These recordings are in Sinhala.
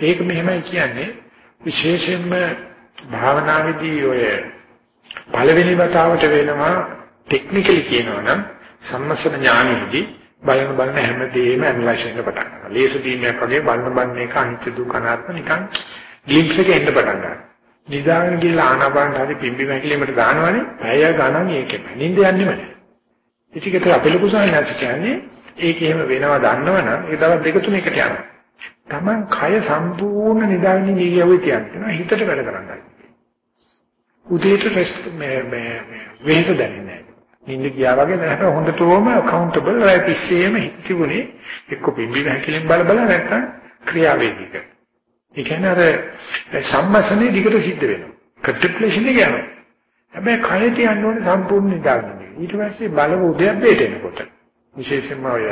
ඒක මෙහෙමයි කියන්නේ විශේෂයෙන්ම භාවනාවේදී ඔය පළවෙනි වතාවට වෙනවා ටෙක්නිකලි කියනවා නම් සම්මසන ඥානෙදී බලන බලන හැමදේම ඇනලයිස් වෙන්න පටන් ගන්නවා. ලේසු දීමයක් වගේ බලන බලන එක අනිත්‍ය දුක අනාත්ම නිකන් ග්ලිම්ස් එක එන්න පටන් ගන්නවා. නිදාගෙන ගිහලා ආනාපාන හරි පිම්බි මැකිලිමට දානවනේ පැය ගණන් ඒකෙම. නිින්ද යන්නේම නැහැ. ඉතිකට අපේ ලොකු සාහනස් කියන්නේ ඒක එහෙම වෙනවා දන්නවනම් ඒ දවස් දෙක තුනකට යනවා. Taman කය සම්පූර්ණ නිදාගෙන ඉඳියවෙ තියන්න හිතට වැඩ කරන්නයි. උදේට රෙස්ට් මේ මේ වෙහෙස දැනෙන්නේ නැහැ. නිින්ද ගියා වගේ නැහැ හොඳටම accountable රැ තිස්සේම හිතුනේ එක්ක පිම්බි හැකිලෙන් බල බල නැත්නම් ක්‍රියාවේදීක. ඒ කියන්නේ අර සම්මසනේ දිගට සිද්ධ වෙනවා. කන්ටෙම්ප්ලේෂන් එක යනවා. හැබැයි කය තියන්න ඕනේ සම්පූර්ණ නිදාගෙන. ඊට පස්සේ බලව උදයන්පේට එනකොට විශේෂයෙන්ම ඔය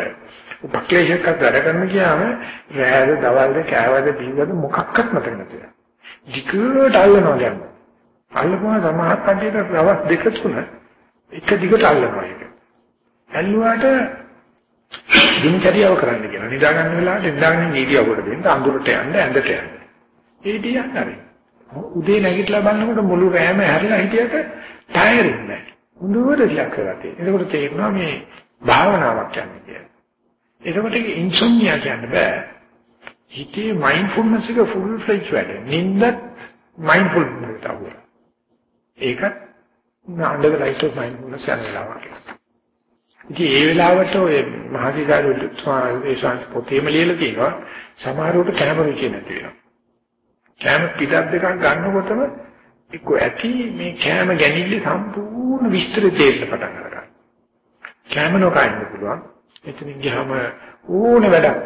උපක්ලේශයක් අතර කරන්න ගියාම රෑද දවල්ද කෑවද බීවද මොකක්වත් මතක නැතිව. දිගට අල්ලනවා ගන්න. අල්ලපුවා සමහත් කඩේට දවස් දෙක තුන එක දිගට අල්ලනවා ඒක. ඇල්ලුවාට දිනචරියාව කරන්න කියනවා. නිදා ගන්න වෙලාවට නිදාගෙන නීතියවට දෙන්න අඳුරට යන්න ඇඳට යන්න. ඒ දිහානේ. උදේ නැගිටලා බලනකොට මුළු රෑම හැරිලා හිටියට ටයර් නැහැ. හොඳට රිලැක්ස් කරලා තියෙනවා. එතකොට තේරෙනවා මේ භාවනාවක් යන්නේ කියලා. එතකොට ඒක ඉන්සොම්නියා කියන්න බෑ. හිතේ මයින්ඩ්ෆුල්නස් එක ෆුල් ෆ්ලෙජ් වැඩ. නින්දත් මයින්ඩ්ෆුල් එකට අවුල. ඒකත් under the light of mindfulness යන වෙලාවක්. ඉතින් ඒ වෙලාවට ඔය මහසිකාරු ස්වාමීන් වහන්සේ පොතේම ලියලා තියෙනවා සමහරවට කැම රුචිය නැති වෙනවා. කැම පිටක් දෙකක් ගන්නකොටම එක්ක ඇති මේ කැම ගැනීම සම්පූර්ණ විස්තර තේරෙන්න පටන් ගන්නවා. කැම නොකන්න පුළුවන්. එතනින් ගියාම ඕන වැඩක්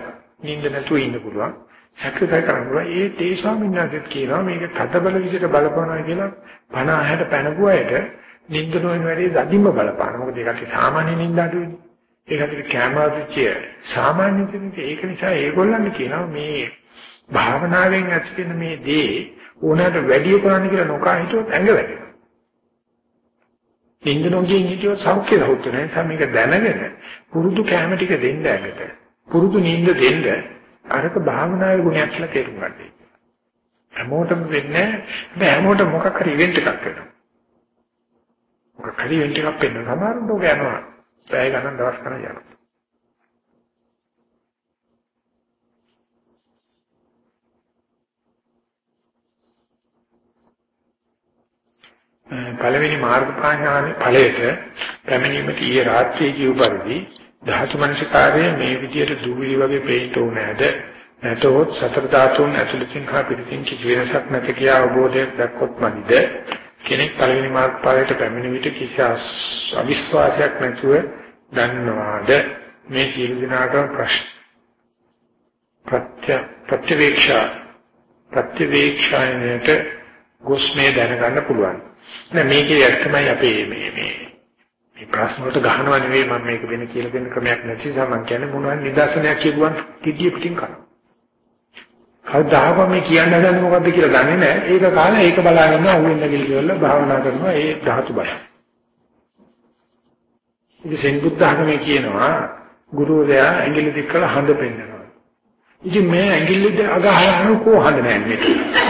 නිින්ද නැතුව ඉන්න පුළුවන්. සැකෘතයි කරන්න පුළුවන්. ඒ තේ ස්වාමීන් වහන්සේත් කියනවා මේක තදබල විදිහට බලපනවා කියලා 50 60 පැනගුවයට නිින්ද නොවන වැඩි දඩින්ම බලපාන. මොකද ඒකට සාමාන්‍ය නිින්ද අඩුයිනේ. ඒකට කැමරාවිචය සාමාන්‍ය දෙන්නේ ඒක නිසා ඒගොල්ලන් කියනවා මේ භාවනාවෙන් ඇති වෙන මේ දේ ඕනකට වැඩි කරන්න කියලා නොකා හිතුවොත් ඇඟ වැඩෙනවා. නිින්ද නොගින් හිටියොත් සෞඛ්‍ය සෞඛ්‍ය නැහැ. නිසා මේක දැනගෙන පුරුදු කැම ටික දෙන්න ඇඟට. පුරුදු නිින්ද දෙන්න අරක භාවනාවේ ගුණයක් කියලා තේරුම් ගන්න. හැමෝටම වෙන්නේ නැහැ. හැමෝටම මොකක් හරි ඉවෙන්ට් එකක් වෙනවා. මොකක් හරි ඉවෙන්ට් එකක් වෙන්න සමහරුන්ට ඔක යනවා. පැය ගණන් දවස් ගණන් යනවා. පළවෙනි මාර්ගපාඥානේ ඵලයට පැමිණීමට ඊයේ රාත්‍රියේ කිව් පරිදි ධාතු මනසකාරයේ මේ විදියට දුවිලි වගේ පේන්න ඕනෑද? නැතොත් සතර ධාතුන් ඇතුළතින් හා පිටින් කිසි වෙනසක් නැති කියා අවබෝධයක් දක්වොත් මදිද? කෙනෙක් පළවෙනි මාර්ගපාලයට පැමිණ විට කිසි අවිශ්වාසයක් නැතුව දන්නවාද? මේ සියලු දිනාට ප්‍රශ්න. ප්‍රත්‍ය ප්‍රතිවේක්ෂා ප්‍රතිවේක්ෂායනයට ගොස් මේ දැනගන්න පුළුවන්. නෑ මේකේ ඇත්තමයි අපේ මේ මේ මේ ප්‍රශ්න වලට ගහනවා නෙවෙයි මම මේක වෙන කියලා දෙන්න ක්‍රමයක් නැති නිසා මම කියන්නේ මොනවා නිදර්ශනයක් කියුවන් කිඩිය පිටින් කරනවා. කවදාහම මේ කියන්න හදන්නේ මොකද්ද කියලා දන්නේ නැහැ. ඒක කාලේ ඒක බලාගෙන අහුවෙන්න ගිහිල්ලා භාවනා කරනවා ඒ ධාතු බල. ඉතින් සෙන්බුද්ධ ආගමේ කියනවා ගුරුවරයා ඇඟිලි දික් කරලා හඳ පෙන්නනවා. ඉතින් මේ ඇඟිලි අගහලා කෝ හඳ නැහැ මේක.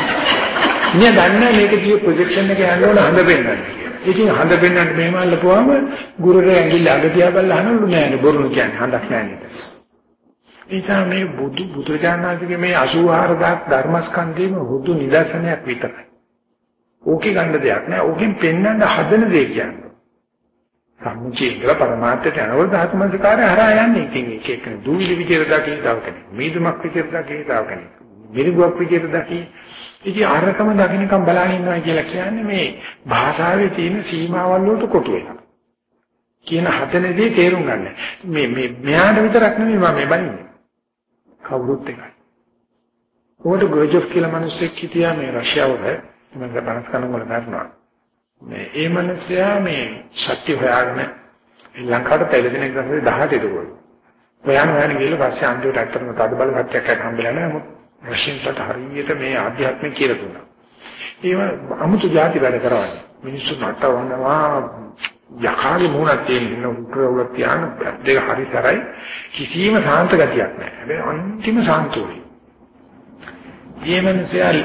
මිනිහා දන්නේ මේක කිය ප්‍රොජෙක්ෂන් එක යන්න ඕන හඳ පෙන්නන්න කියලා. ඉතින් හඳ පෙන්නන්න මෙහෙම අල්ලපුවාම ගුරුරේ ඇඟිල්ල අග තියා බලලා අහනලු නෑනේ බොරුන කියන්නේ හඳක් නෑනේ. නිසා මේ බුදු බුදුජානනාථගේ මේ 84000 ධර්මස්කන්ධේම හුදු නිදර්ශනයක් විතරයි. ඕකේ ගන්න දෙයක් නෑ. ඕකෙන් පෙන්වන්න හදන දේ කියන්නේ. සම්මුතියේදලා පරමාර්ථයට යනකොට ධාතු මනසකාරය හරහා යන්නේ. ඉතින් එක එක දූවිලි විදියට දකින්න තව කෙනෙක්. මීදුමක් විදියට දකින්න තව කෙනෙක්. මිරිඟුවක් විදියට දකින්න. ඉතින් ආරකම දකින්නකම් බලන් ඉන්නවා කියලා කියන්නේ මේ භාෂාවේ තියෙන සීමාවල් වලට කොටු වෙනවා. කියන හතනදී තේරුම් ගන්න. මේ මේ මෙයාට විතරක් නෙමෙයි මම මේ බලින්නේ. කවුරුත් එකයි. ඕකට ගෝජොෆ් කියලා මිනිස්සෙක් හිටියා මේ රෂ්‍යාවල මම බණස් කරන වල දන්නවා. මේ ඒ මිනිසයා මේ සත්‍ය හොයාගෙන ලංකාවට පෙළදෙන එක තමයි 18 දරුවෝ. හොයන හොයන ගිහලා පස්සේ අන්තිමට ඇත්තටම තද බල සත්‍යයක් හම්බෙලා නැහැ. නමුත් රෂ්‍යන්ට හරියට මේ ආධ්‍යාත්මය කියලා දුන්නා. ඒව අමුතු જાති වැඩ කරවන්නේ. මිනිස්සු නටවනවා යකාගේ මූණක් තියෙන උග්‍රවල තියාන දෙක හරි සරයි කිසිම සාන්ත ගතියක් නැහැ. හැබැයි අන්තිම සාන්තෝයි. ඊමණසයල්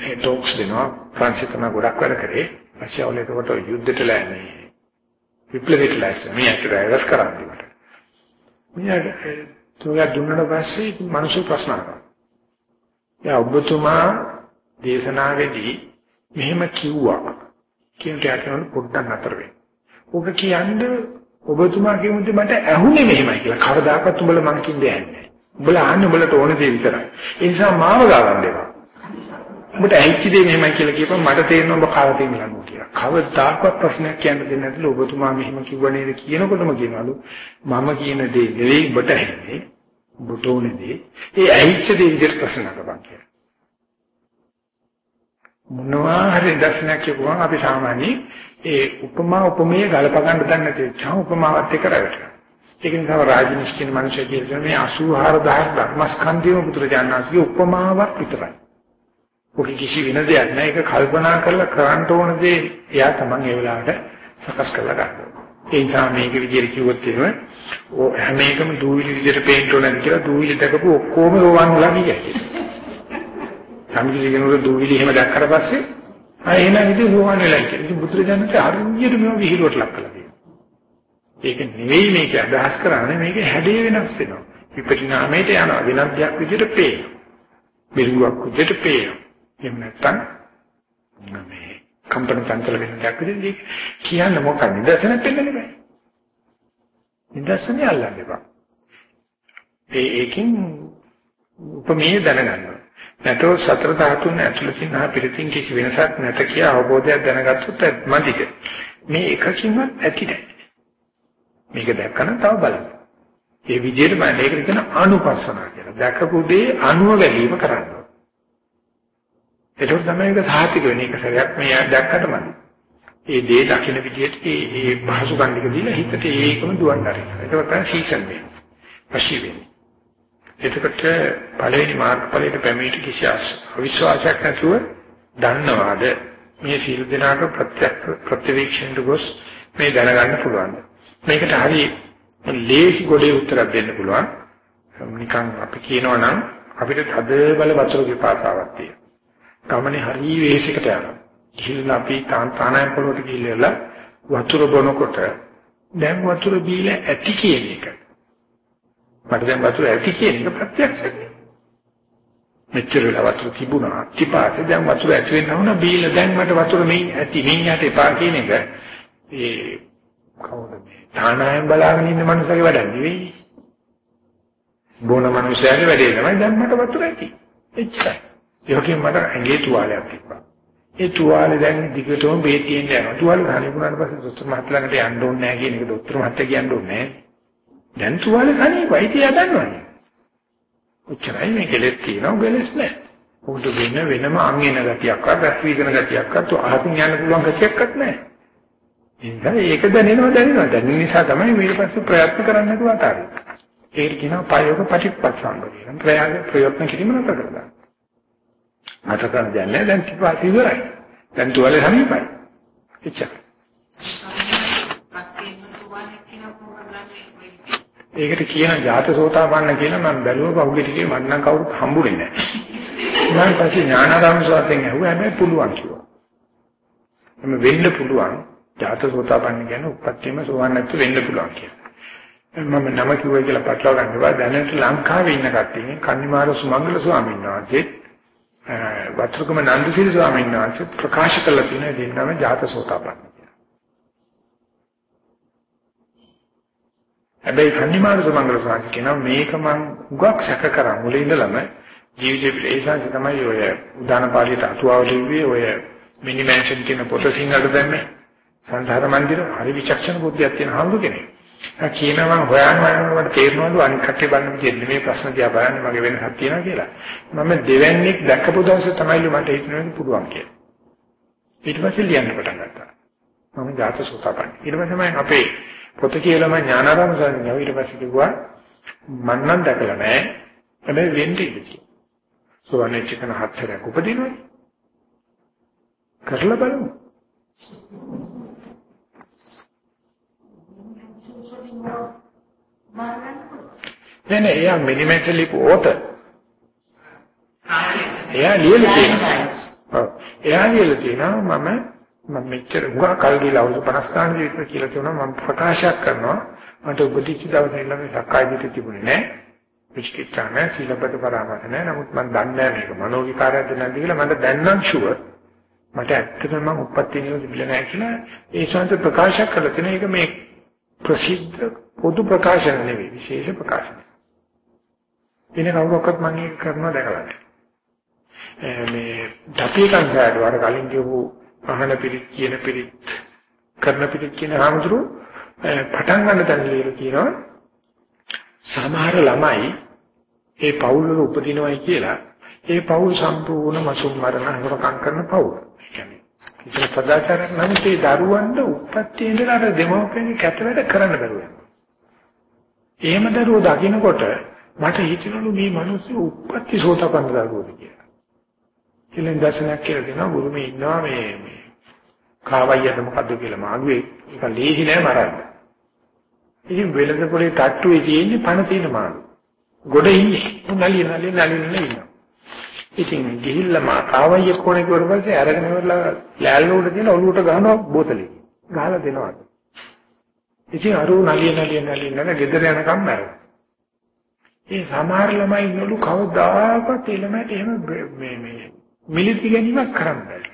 ඒ ටොක්ස් දෙනවා ෆ්‍රාන්සිතන ගොඩක් වැඩ කරේ. රෂ්‍යාවල ඒකට යුද්ධෙට ලෑනේ. විප්ලවීට ලෑස්ස මේ ඇක්ටරයිස් කරන්නේ මට. මියා තුගා දුන්නාට පස්සේ මිනිස්සු ප්‍රශ්න අහනවා. යා ඔබතුමා දේශනාවේදී මෙහෙම කිව්වා. කියන ටිකක් පොඩ්ඩක් නතර වෙන්න. ඔබ කියන්නේ ඔබතුමා කියමුද මට ඇහුනේ මෙහෙමයි කියලා. කවදාකවත් උඹලා මං කිව්වේ නැහැ. උඹලා අහන්නේ උඹලට ඕන දේ විතරයි. ඒ නිසා මාව ගාවන්න එපා. උඹට ඇහිච්ච දේ මෙහෙමයි කියලා කියපන් මට තේරෙනවා ඔබ කාලා තියෙනවා කියලා. කවදාකවත් ප්‍රශ්නයක් කියන්න දෙන්නේ නැතිල ඔබතුමා මෙහෙම කිව්ව නේද කියනකොටම කියනවලු මම කියන දේ නෙවෙයි ඔබට ඇහෙන්නේ. ඔබට ඕනේ දේ. ඒ ඇහිච්ච දේ විදිහට ප්‍රශ්න කරපන් කියලා. මොනවා හරි දර්ශනයක් කියපුවම අපි සාමාන්‍යයෙන් ඒ උපමා උපමේය ගලප ගන්න දන්නේ නැති චා උපමාවත් එක්ක රැවටෙනවා. ඒක නිසා රාජනිෂ් කියන මිනිස්සු කියන මේ 84000 ධර්මස්කන්ධයම පුදුරජානනාථගේ උපමාවක් විතරයි. ඔක කිසි වෙන දෙයක් නෑ. ඒක කල්පනා කරලා කරන්න ඕන දේ එයා තමන් ඒ වෙලාවට සකස් කරලා ගන්නවා. ඒ නිසා මේක විදිහට කිව්වොත් එහෙම හැම එකම දූවිලි විදිහට පේන්න ඕන නැති කියලා දූවිලි දැකපු ඔක්කොම රෝවන් වලා නියයි. සම්පූර්ණ කෙනෙකුට දූවිලි එහෙම දැක්කට පස්සේ ආ එහෙනම් ඉතින් සෝවන් වෙලා ඉන්නේ. ඉතින් බුදුරජාණන්ට හරියට මේව විහිළුවට ලක් කළා කියනවා. ඒක නෙවෙයි මේක අදහස් කරන්නේ මේක හැඩය වෙනස් වෙනවා. විපරිණාමයට යනවා වෙනත් දෙයක් විදිහට පේනවා. බිරුවක් විදිහට පේනවා. එහෙම නැත්නම් මේ කම්පන සංකල වෙන දෙයක් විදිහට කියන්න මොකක්ද? නිදර්ශනයක් දෙන්න බෑ. නිදර්ශනය අල්ලන්න එපා. ඒ ඒකෙන් උපමේය දැනගන්නවා. නැතෝ සතර ධාතුන් ඇතුළතින් හා පිළිතින් කිසි වෙනසක් නැත කියා අවබෝධයක් දැනගත්තොත් මදිද? මේ එකකින්වත් ඇති නැහැ. මේක දැක්කම තව බලන්න. ඒ විදිහට මම මේකට කියන අනුපස්සනා කියලා. දැකපු දේ අනුව වැළීම කරනවා ඒක තමයි ඒක සාහිතික වෙන එක සරයක් මේ දැක්කට මම ඒ දේ දකින්න විදිහට ඒ ඒ පහසු ගන්නක දීලා හිතට ඒකම දුවන්න හරි ඒක තමයි සීසන් වෙන්නේ වශී වෙන්නේ එතකොට පළවෙනි මාර්ගඵලයට පැමිණිට කිසි අවිශ්වාසයක් නැතුව දන්නවාද මේ සීල දිනාක ප්‍රත්‍යක්ෂ ප්‍රතිවීක්ෂණයට ගොස් මේ දැනගන්න පුළුවන්. මේකට හරි ලේසි ගොඩේ උත්තරයක් දෙන්න පුළුවන්. නිකන් අපි කියනවා නම් අපිට තද බල වතුර විපාසාවක් තියෙනවා. ගමනේ හරි වේශයකට යනවා. ගිහිල්ලා අපි තානායම් පොළොවට ගිහිල්ලා වතුර බොනකොට දැන් වතුර බීලා ඇති කියන එක මට දැන් වතුර ඇති කියන එක ප්‍රත්‍යක්ෂයි. මෙච්චර වෙලා වතුර තිබුණා. ඊපස්සේ දැන් වතුර ඇති වෙන්න ඕන බීල දැන් මට වතුර මේ ඇති මේ යට එපා කියන එක ඒ කවුද මේ තානායම් බලාගෙන ඉන්න මනුස්සගේ වැඩක් නෙවෙයි. බොන මනුස්සයාගේ වැඩේ තමයි දැන් මට වතුර ඇති. එච්චරයි. ඒකෙන් මට ඇඟේ තුවාලයක් තිබ්බා. ඒ තුවාලේ දැන් දිගටම බේත් තියෙන්න යනවා. තුවාලේ ගහලා වුණාට පස්සේ දොස්තර මහත්තයා ළඟට යන්න ඕනේ නැහැ කියන එක දොස්තර මහත්තයා කියන්න ඕනේ නැහැ. දැන් තුවාලේ සනීපයි තියා දන්නවනේ. ඔච්චරයි මේ කෙලෙස් තියෙනවා කෙලෙස් නැහැ. උඩ වෙන වෙනම අංගින ගතියක්වත් රැස් වීගෙන ගතියක්වත් අහකින් යන්න පුළුවන් ගතියක්වත් නැහැ. ඒ නිසා ඒක දැනෙනවා දැනෙනවා. දැනෙන නිසා තමයි ඊට පස්සේ ප්‍රයත්න කරන්න නතුව අතාරින්නේ. ඒක කියනවා ප්‍රයෝග ප්‍රතිපත්සංග කියන ප්‍රයෝග ප්‍රයත්න කිරීම නතර කරලා. නතර කරන්න දෙන්නේ දැන් ටිකක් ඉවරයි. දැන් තුවාලේ සනීපයි. එච්චරයි. ඒකට කියන ජාතසෝතාපන්න කියලා මම බැලුවා පහුගිය ටිකේ මට නම් කවුරුත් හම්බුනේ නැහැ. ඊට පස්සේ ඥානාරාම ස්වාමීන් ඇහුවා හැබැයි පුළුවන් කිව්වා. එම වෙන්න පුළුවන්. ජාත සෝතාපන්න කියන්නේ උපත්තියම සෝවන් නැතු වෙන්න පුළුවන් කියලා. මම නම කිව්වයි කියලා පටලවා ගන්න බෑ. දැනට ලංකාවේ ඉන්න කට්ටියනේ කන්නිමාර සුමංගල ස්වාමීන් වහන්සේ වත්‍රකම නන්දසිරි ස්වාමීන් වහන්සේ ප්‍රකාශ කළ තියෙන දෙන්නම ජාත සෝතාපන්න කියලා. හැබැයි කන්නිමාර සුමංගල ස්වාමීන් කියනවා මේක මං උගක් සැක කරා මුලින් ඉඳලම ජීවිතේ පිළිසාසි තමයි ඔය උදාන පාළියට අටුවාව ලිව්වේ ඔය මිනි මැන්ෂන් කියන පොත සිංහලට දැම්මේ සංසාර මන්දිර හරි විචක්ෂණ බුද්ධියක් තියෙන හඳු කෙනෙක්. කියනවා හොයන්න යනකොට තේරෙනවලු අනිත් කට්ටිය බලන්න කියන්නේ මේ ප්‍රශ්න දිහා බලන්නේ මගේ වෙනසක් තියෙනවා කියලා. මම දෙවන්නේක් දැක්කපු දවසේ තමයිලු මට හිතෙන්නේ පුළුවන් කියලා. ඊට පස්සේ ලියන්න පටන් ගත්තා. මම ජාත සෝතාපන්න. ඊට පස්සේ මම අපේ පොත කියලා මම ඥානාරාම සාරණියව ඊට පස්සේ කිව්වා මම නම් දැකලා නැහැ. හැබැයි වෙන්නේ ඉතින්. සෝවන්නේ චිකන හත්සරයක් උපදිනවනේ. කරලා බලමු. නෑ නෑ එයා මිනිමෙන්ටලි පොත. එයා ලියලා තියෙනවා. එයා ලියලා තියෙනවා මම මම මෙච්චර උගා කල් ගිහලා අවුරුදු 50 ගානක් ජීවිත කියලා කියනවා මම ප්‍රකාශයක් කරනවා මට උපදිච්ච දවසේ ඉන්න මේ සක්කාය දිට්ඨිය තිබුණේ නෑ. විචිකිච්ඡා නෑ සීලබ්බත පරාමත නෑ නමුත් මම දන්නේ නෑ මේක මනෝවිකාරයක්ද නැද්ද කියලා මට දැන් නම් ෂුවර්. මට ඇත්තටම මම උපත්ති නියෝජ බිල නෑ කියලා ඒ ශාන්ත ප්‍රකාශයක් කළා තියෙන එක මේ ප්‍රසිද්ධ පොදු ප්‍රකාශන නෙවෙයි විශේෂ ප්‍රකාශන. වෙන කවුරක්වත් මම ඒක කරනවා දැකලා නැහැ. මේ ඩපී කන්සර්ට් වල කලින් කියපු අහන පිළිත් කියන පිළිත් කරන පිළිත් කියන ආමතුරු පටන් ගන්න තැන ලියලා කියනවා සමහර ළමයි ඒ පවුල් වල උපදිනවයි කියලා ඒ පවුල් සම්පූර්ණ මසුම් මරණ හොරකම් කරන පවුල්. ඒ කියන්නේ ඉතින් සදාචාරයක් නම් ඒ දරුවන්ට උපත්ති ඉඳලා අර දෙමව්පියන්ගේ කැත වැඩ කරන්න බැරුව යනවා. එහෙම දරුවෝ දකින්නකොට මට හිතෙනලු මේ මිනිස්සු උපත්ති සෝතපන්න දරුවෝද කියලා. කියලා දර්ශනයක් කියලා දෙනවා ගුරුමේ ඉන්නවා මේ මේ කාවයියද මොකද්ද කියලා මාළුවේ ඒක ලේසි නෑ මරන්න. ඉතින් වෙලද පොලේ තට්ටුවේ තියෙන්නේ පණ තියෙන මාළු. ගොඩ ඉන්නේ. නලිය නලිය නලිය නලිය ඉන්නවා. ඉතින් ගිහිල්ලා මා කාවයිය කොනේ කිව්වට පස්සේ අරගෙන ඉවරලා ලෑල්ල උඩ තියෙන ඔලුවට ගහනවා බෝතලේ. ගහලා දෙනවා. ඉතින් අර නලිය නලිය නලිය නලිය ගෙදර යනකම් මැරෙනවා. ඒ සමහර ළමයි ඉන්නලු කවදාකවත් ළමයට එහෙම මේ මේ මිලිටි ගැනීමක් කරන්න බෑ.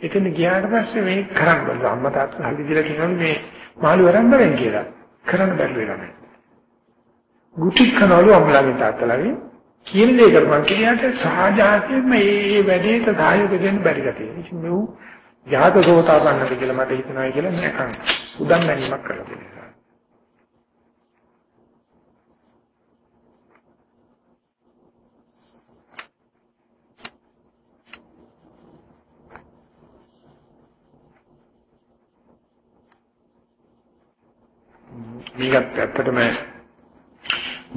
එතන ගියාට පස්සේ මේ කරන්න බෑ. අම්මා තාත්තා හරි දිලා කියනවා මේ මාළු වරන්න බෑ කියලා. කරන්න බැරි වෙනවා. ගුටි කනවලු අම්මලාගේ තාත්තලාගේ කියන දේ කරපන් කියාට සාජාතියෙම මේ වැඩේට සහයෝග දෙන්න බැරි ගැතියි. ඉතින් මේ ජාත සෝතාපන්නද කියලා මට හිතනවා කියලා නෑ උදම් නැනීමක් කරලා දෙනවා. මේකත් ඇත්තටම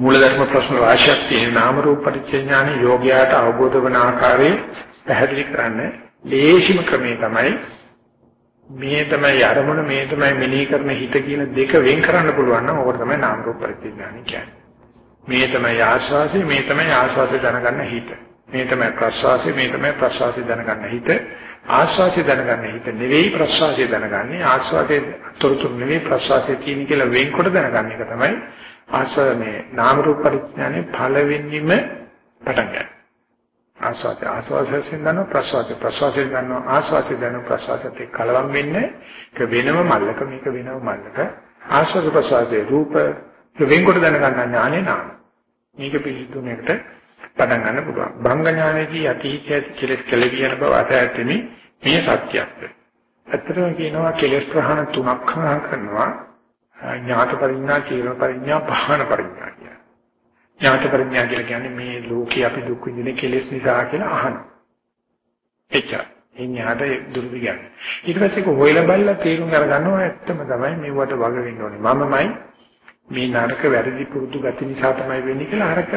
මූලධර්ම ප්‍රශ්න රාශියක් තියෙන නාම රූප පරිච්ඡේඥාන යෝගයාට අවබෝධ වන ආකාරයේ පැහැදිලි කරන්න ලේසිම ක්‍රමේ තමයි මේ තමයි අරමුණ මේ තමයි මෙනෙහි කරන හිත කියන දෙක වෙන් කරන්න පුළුවන් නම් ඕක තමයි නාම රූප පරිච්ඡේඥාන කියන්නේ. මේ තමයි ආස්වාසය මේ තමයි ආස්වාසය දැනගන්න හිත. මේ තමයි ප්‍රස්වාසය මේ තමයි ප්‍රස්වාසය දැනගන්න හිත. ආස්වාසය දැනගන්න හිත නෙවෙයි ප්‍රස්වාසය දැනගන්නේ. ආස්වාදයේ තොරතුරු නෙවෙයි ප්‍රස්වාසයේ තියෙන කියලා වෙන්කොට දැනගන්න එක තමයි ආස්වාද මේ නාම රූප පරිඥානේ පළවෙනිම පටන් ගන්න. ආස්වාද ආස්වාදයෙන් ගන්නවා ප්‍රස්වාද ප්‍රස්වාදයෙන් ගන්නවා. ආස්වාදයෙන් ගන්නවා ප්‍රස්වාදයට කලවම් වෙන්නේ. ඒක වෙනම මල්ලක මේක වෙනම මල්ලක. ආස්වාද ප්‍රස්වාදයේ රූප. වෙන්කොට දැනගන්න ඥානේ නාම. මේක පිළිතුරකට පටන් ගන්න පුළුවන්. භංග ඥානයේදී අතීතයේ කෙලෙස් කෙලවියන බව අතහැරෙමි මේ සත්‍යයක්. ඇත්තටම කියනවා කෙලෙස් ප්‍රහාණ තුනක් කරනවා ඥාත පරිඥා, චීන පරිඥා, පහන පරිඥා කියලා. ඥාත පරිඥා කියලා කියන්නේ මේ ලෝකේ අපි දුක් විඳින කෙලෙස් නිසා කියලා අහන. එච්චර. ඒ ඥාත දුරු කියන්නේ. ඊට පස්සේ කො හොයලා බලලා තේරුම් අරගන්නවා ඇත්තම තමයි මේවට වග වෙන්න ඕනේ. මමමයි මේ නරක වැරදි පුරුදු ගති නිසා තමයි වෙන්නේ කියලා අරක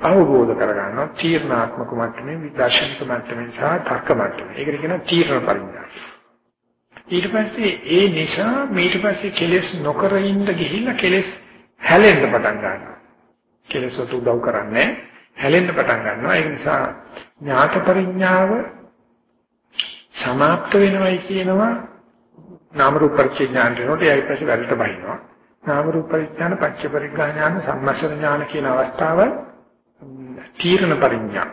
අවබෝධ කරගන්නවා තීර්ණාත්මක මට්ටමේ විදර්ශනික මට්ටමේ සහ තර්ක මට්ටමේ. ඒකට කියනවා තීර්ණ පරිඥා. ඊට පස්සේ ඒ නිසා ඊට පස්සේ කෙලෙස් නොකර ඉන්න ගිහිල්ලා කෙලෙස් හැලෙන්න පටන් ගන්නවා. කෙලෙස් උදව් කරන්නේ හැලෙන්න පටන් ගන්නවා. ඒ නිසා ඥාත පරිඥාව සමාප්ත වෙනවයි කියනවා නාම රූප පරිඥාන දෙනකොට එයි පස්සේ වැඩට බහිනවා. නාම රූප පරිඥාන පච්ච පරිඥාන සම්මස්ස ඥාන කියන අවස්ථාවයි තීරණ පරිඥා.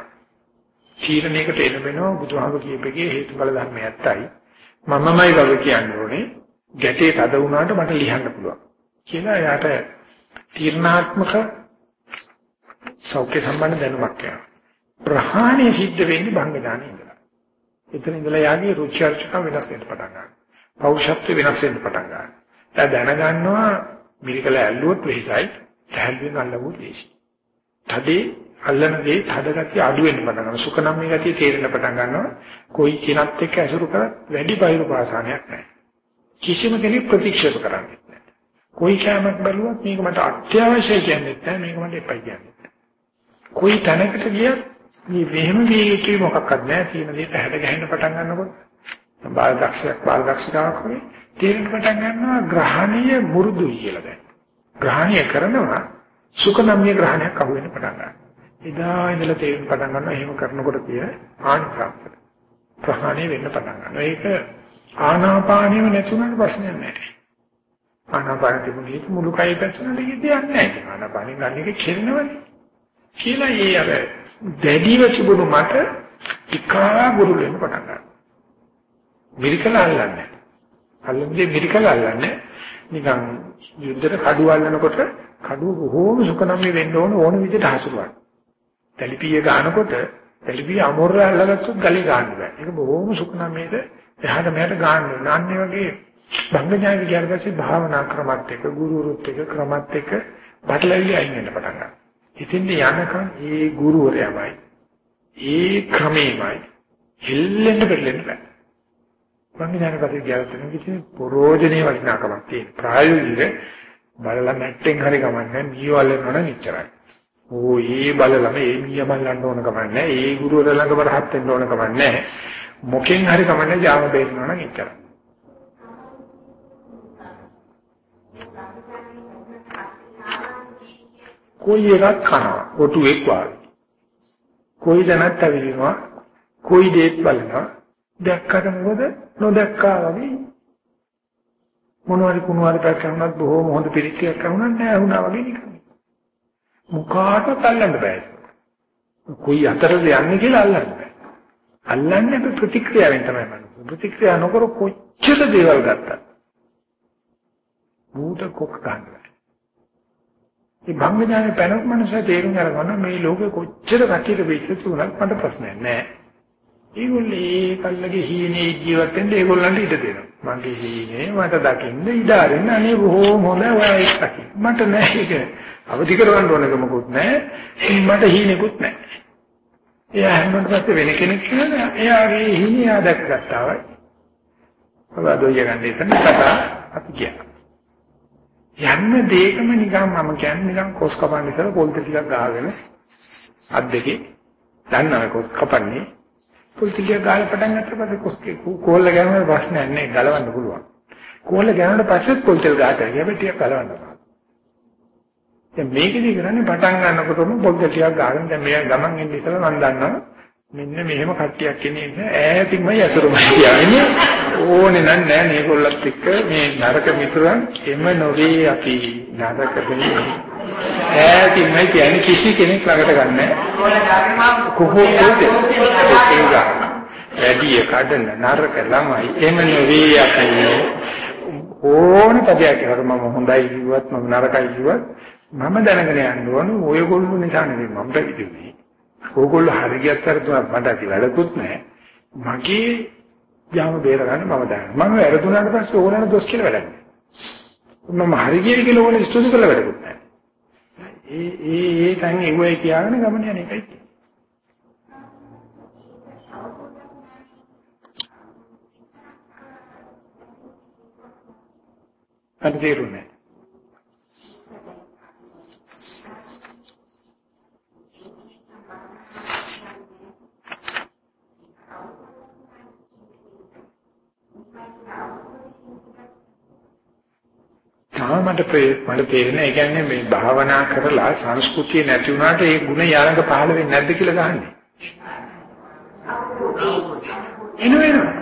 තීරණයකට එන වෙනවා බුදුහාම කියපේකේ හේතුඵල ධර්මය ඇත්තයි. මමමයි වගේ කියන්නේ ගැටේ තද වුණාට මට ලියන්න පුළුවන්. කියලා යාට තීර්ණාත්මක සෞඛ්‍ය සම්බන්ධ දැනුමක් යනවා. ප්‍රහාණය සිද්ධ වෙන්නේ භංග ඥානෙ ඉඳලා. එතන ඉඳලා යාගේ රුචි අරුචිකම් වෙනස් වෙන්න පටන් ගන්නවා. පෞෂත්ව වෙනස් වෙන්න පටන් ගන්නවා. දැන් දැනගන්නවා මිරිකල ඇල්ලුවොත් වෙහිසයි, තැහැල්ලුවෙන් අල්ලවුවොත් වෙහිසි. තඩේ අල්ලන දේ තඩ ගතිය අඩු වෙන්න පටන් ගන්නවා. සුඛනම් මේ ගතිය තේරෙන්න පටන් ගන්නවා. කොයි කෙනත් එක්ක ඇසුරු කරත් වැඩි බයිරපාසානයක් නැහැ. කිසිම කෙනෙක් ප්‍රතික්ෂේප කරන්නේ නැහැ. කොයි කැමක් බැලුවත් මේක මට අත්‍යවශ්‍ය කියන්නේ නැහැ. මේක මට එපයි කියන්නේ. කොයි තැනකට ගියත් මේ වෙහෙම වේගයේ මොකක්වත් නැහැ. තියෙන දේ පැහැට ගහන්න පටන් ගන්නකොට බාල දක්ෂයක් බාල දක්ෂතාවක් වගේ තේරෙන්න පටන් ගන්නවා ග්‍රහණීය මුරුදුයි කියලා දැන්. ග්‍රහණීය කරනවා සුඛනම්‍ය ග්‍රහණයක් අහු වෙන්න පටන් ගන්නවා. එදා ඉඳලා තේරෙන්න පටන් ගන්නවා එහෙම කරනකොට තියෙන ආනිසංස. ප්‍රහාණය වෙන්න පටන් ගන්නවා. ඒක ආනාපානියම නැතුණාට ප්‍රශ්නයක් නැහැ. ආනාපාන තිබුණේ මුළු කය පැත්තට දෙයක් නැහැ. ආනාපානිය ගන්න එක කෙරෙනවනේ. කියලා ඒ අර දැඩිව තිබුණු මට ටිකා ගුරු වෙන්න පටන් ගන්නවා. මිරිකල අල්ලන්නේ. අල්ලන්නේ මිරිකල අල්ලන්නේ. නිකන් යුද්ධයට කඩු අල්ලනකොට කඩුව බොහෝම සුකනම්මේ වෙන්න ඕන ඕන විදිහට හසුරුවන්න. තැලිපිය ගන්නකොට තැලිපිය අමෝර අල්ලගත්තොත් ගලේ ගන්න බෑ. ඒක බොහෝම සුකනම්මේද එහාට මෙහාට ගන්න. නාන්නේ වගේ භංගඥාන කියන පස්සේ භාවනා ක්‍රමත් එක්ක ගුරුරුත් එක්ක ක්‍රමත් එක්ක බටලවිලි අයින් වෙන්න පටන් ගන්නවා. ඉතින් යනකම් ඒ ගුරුවරයාමයි ඒ ක්‍රමෙමයි හෙල්ලෙන්න බෙල්ලෙන්න බෑ. මම ඊට පස්සේ ගියත් කිසි ප්‍රෝජනේ වටිනාකමක් තියෙන. ප්‍රායෝගික බලලා නැට්ටෙන් හරි ගමන්නේ මීවල් වෙනවනම් ඉච්චරයි. ඕ ඒ බලලම ඒ මීය බලන්න ඕන කමන්නේ. ඒ ගුරුවර ළඟම රහත් වෙන්න ඕන කමන්නේ. මොකෙන් හරි කමන්නේ ජාම බේරනවනම් ඉච්චරයි. කොයි එකක් කනවා ඔටුවෙක් වාගේ. කොයි දැනත් ඇවිදිනවා කොයි දේත් බලනවා දැක්කට මොකද නොදැක්කා වගේ මොනවාරි කුණුවාරි පැත්තකට බොහෝම හොඳ පිළිච්චයක් කරුණා නැහැ වුණා වගේ නිකන්. මුඛාට අල්ලන්න බෑ. කොයි අතරද යන්නේ කියලා අල්ලන්න බෑ. අල්ලන්නේ ප්‍රතික්‍රියාවෙන් තමයි මනස. ප්‍රතික්‍රියා නොකර කොච්චර දේවල් ගත්තත් භූත කොක් ගන්න. මේ භංග ඥානේ පැනක් මනස තේරුම් අරගන්න මේ ලෝකෙ කොච්චර කටියට වෙච්ච තුනක් මට ප්‍රශ්නයක් නෑ. ඒගොල්ලෝ ඒ කල්ලගේ හීනේ ජීවත් වෙන්න ඒගොල්ලන්ට ඉඩ දෙනවා. මගේ හීනේ මට දකින්න ඉඩ අරින්න අනේ බොහෝම හොඳ ඔයා ඒක දකින්න. මට නෑ ඒක. අවදි කරවන්න ඕනකමකුත් නෑ. මට හීනෙකුත් නෑ. එයා හැමෝටම පස්සේ වෙන කෙනෙක් කියලා එයාගේ හීනේ ආදක් ගත්තා වයි. ඔබ දොය ගන්න ඉතින් කතා අපි කියනවා. යන්න දෙයකම නිකන් මම කියන්නේ නිකන් කොස් කපන්න ඉතල පොල් ටිකක් ගහගෙන අත් දෙකේ දන්නව කොස් කපන්නේ පොල් ටික ගාලා පටන් ගත්ත පස්සේ කොස් කෝල්ල ගෑනුම ප්‍රශ්නයක් නෑ ගලවන්න පුළුවන්. කෝල්ල ගෑනුට පස්සෙත් පොල් ටික ගාට හැබැයි ටිකක් ගලවන්න පුළුවන් දැන් මේකදී කරන්නේ පටන් ගන්නකොටම පොල් ටිකක් ගාගෙන දැන් මේ ගමන් එන්න ඉතල මම දන්නවා. මෙන්න මෙහෙම කට්ටියක් ඉන්නේ ඈතින්මයි අසුරුමයි කියන්නේ ඕනේ නම් නෑ මේගොල්ලත් එක්ක. මේ නරක මිතුරන් එම නොවේ අපි නරක දෙන්නේ. ඈතින්මයි කියන්නේ කිසි කෙනෙක් ළඟට ගන්නෑ කොහොමද වැඩි කඩන නරක ළමයි. එම නොවේ අපි. ඕනේ පදයක් කර මම හොඳයි කිව්වත් මම නරකයි කිව්වත් මම දැනගෙන යන්න ඕනේ. ඔයගොල්ලෝ නිසා නෙවෙයි මම බැරිදුනේ ඕගොල්ලෝ හරියට කරතුනක් මට ඇති වැඩකුත් නැහැ. මගේ යාම බේර ගන්න මම දන්නවා. මම වැරදුනාට පස්සේ ඕනෑම දොස් කියලා වැඩක් නැහැ. මම හරියට කියලා ඕනේ ස්තුති කළ වැඩකුත් නැහැ. ඒ ඒ ඒ තන් එව්වයි කියාගෙන ගමන යන එකයි. අද තේරුණේ තාම මට මට තේරෙන ඒ කියන්නේ මේ භාවනා කරලා සංස්කෘතිය නැති වුණාට ඒ ಗುಣ යාළඟ පහළ වෙන්නේ නැද්ද කියලා ගහන්නේ. එන වෙනවා.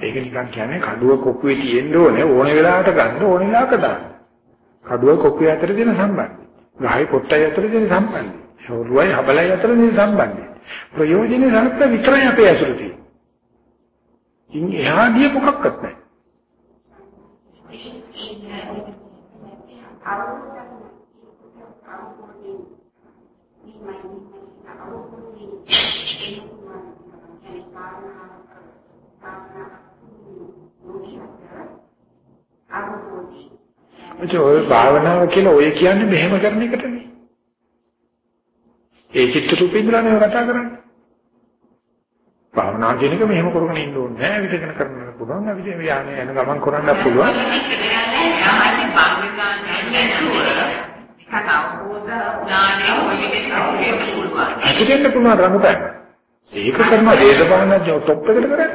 ඒක නිකන් කියන්නේ කඩුව කොක්කුවේ තියෙන්න ඕනේ ඕන වෙලාවට ගන්න ඕන වෙලාවක දාන්න. කඩුව කොක්කුවේ අතර තියෙන සම්බන්ධය. ගහයි පොට්ටයි අතර තියෙන සම්බන්ධය. හොරුවයි හබලයි අතර තියෙන සම්බන්ධය. ප්‍රයෝජනේ සත්‍ය විතරයි අපේ ඇසුර තියෙන්නේ. ඉන් එහා ගිය මොකක්වත් නැහැ. ඒ ඔය භාවනාව කියලා ඔය කියන්නේ මෙහෙම කරන එකට නේ. ඒ චිත්ත රූපේ ඉඳලානේ කතා කරන්නේ. භාවනා කියන එක මෙහෙම කරගෙන ඉන්න ඕනේ නෑ විදගෙන කරන්න පුළුවන් අපිට යානේ යන ගමන් කරන්න පුළුවන්. හිතෙන්න පුළුවන් රඟපෑම. ඒක කරනවා දේශපාලන টොප් එකට කරන්නේ.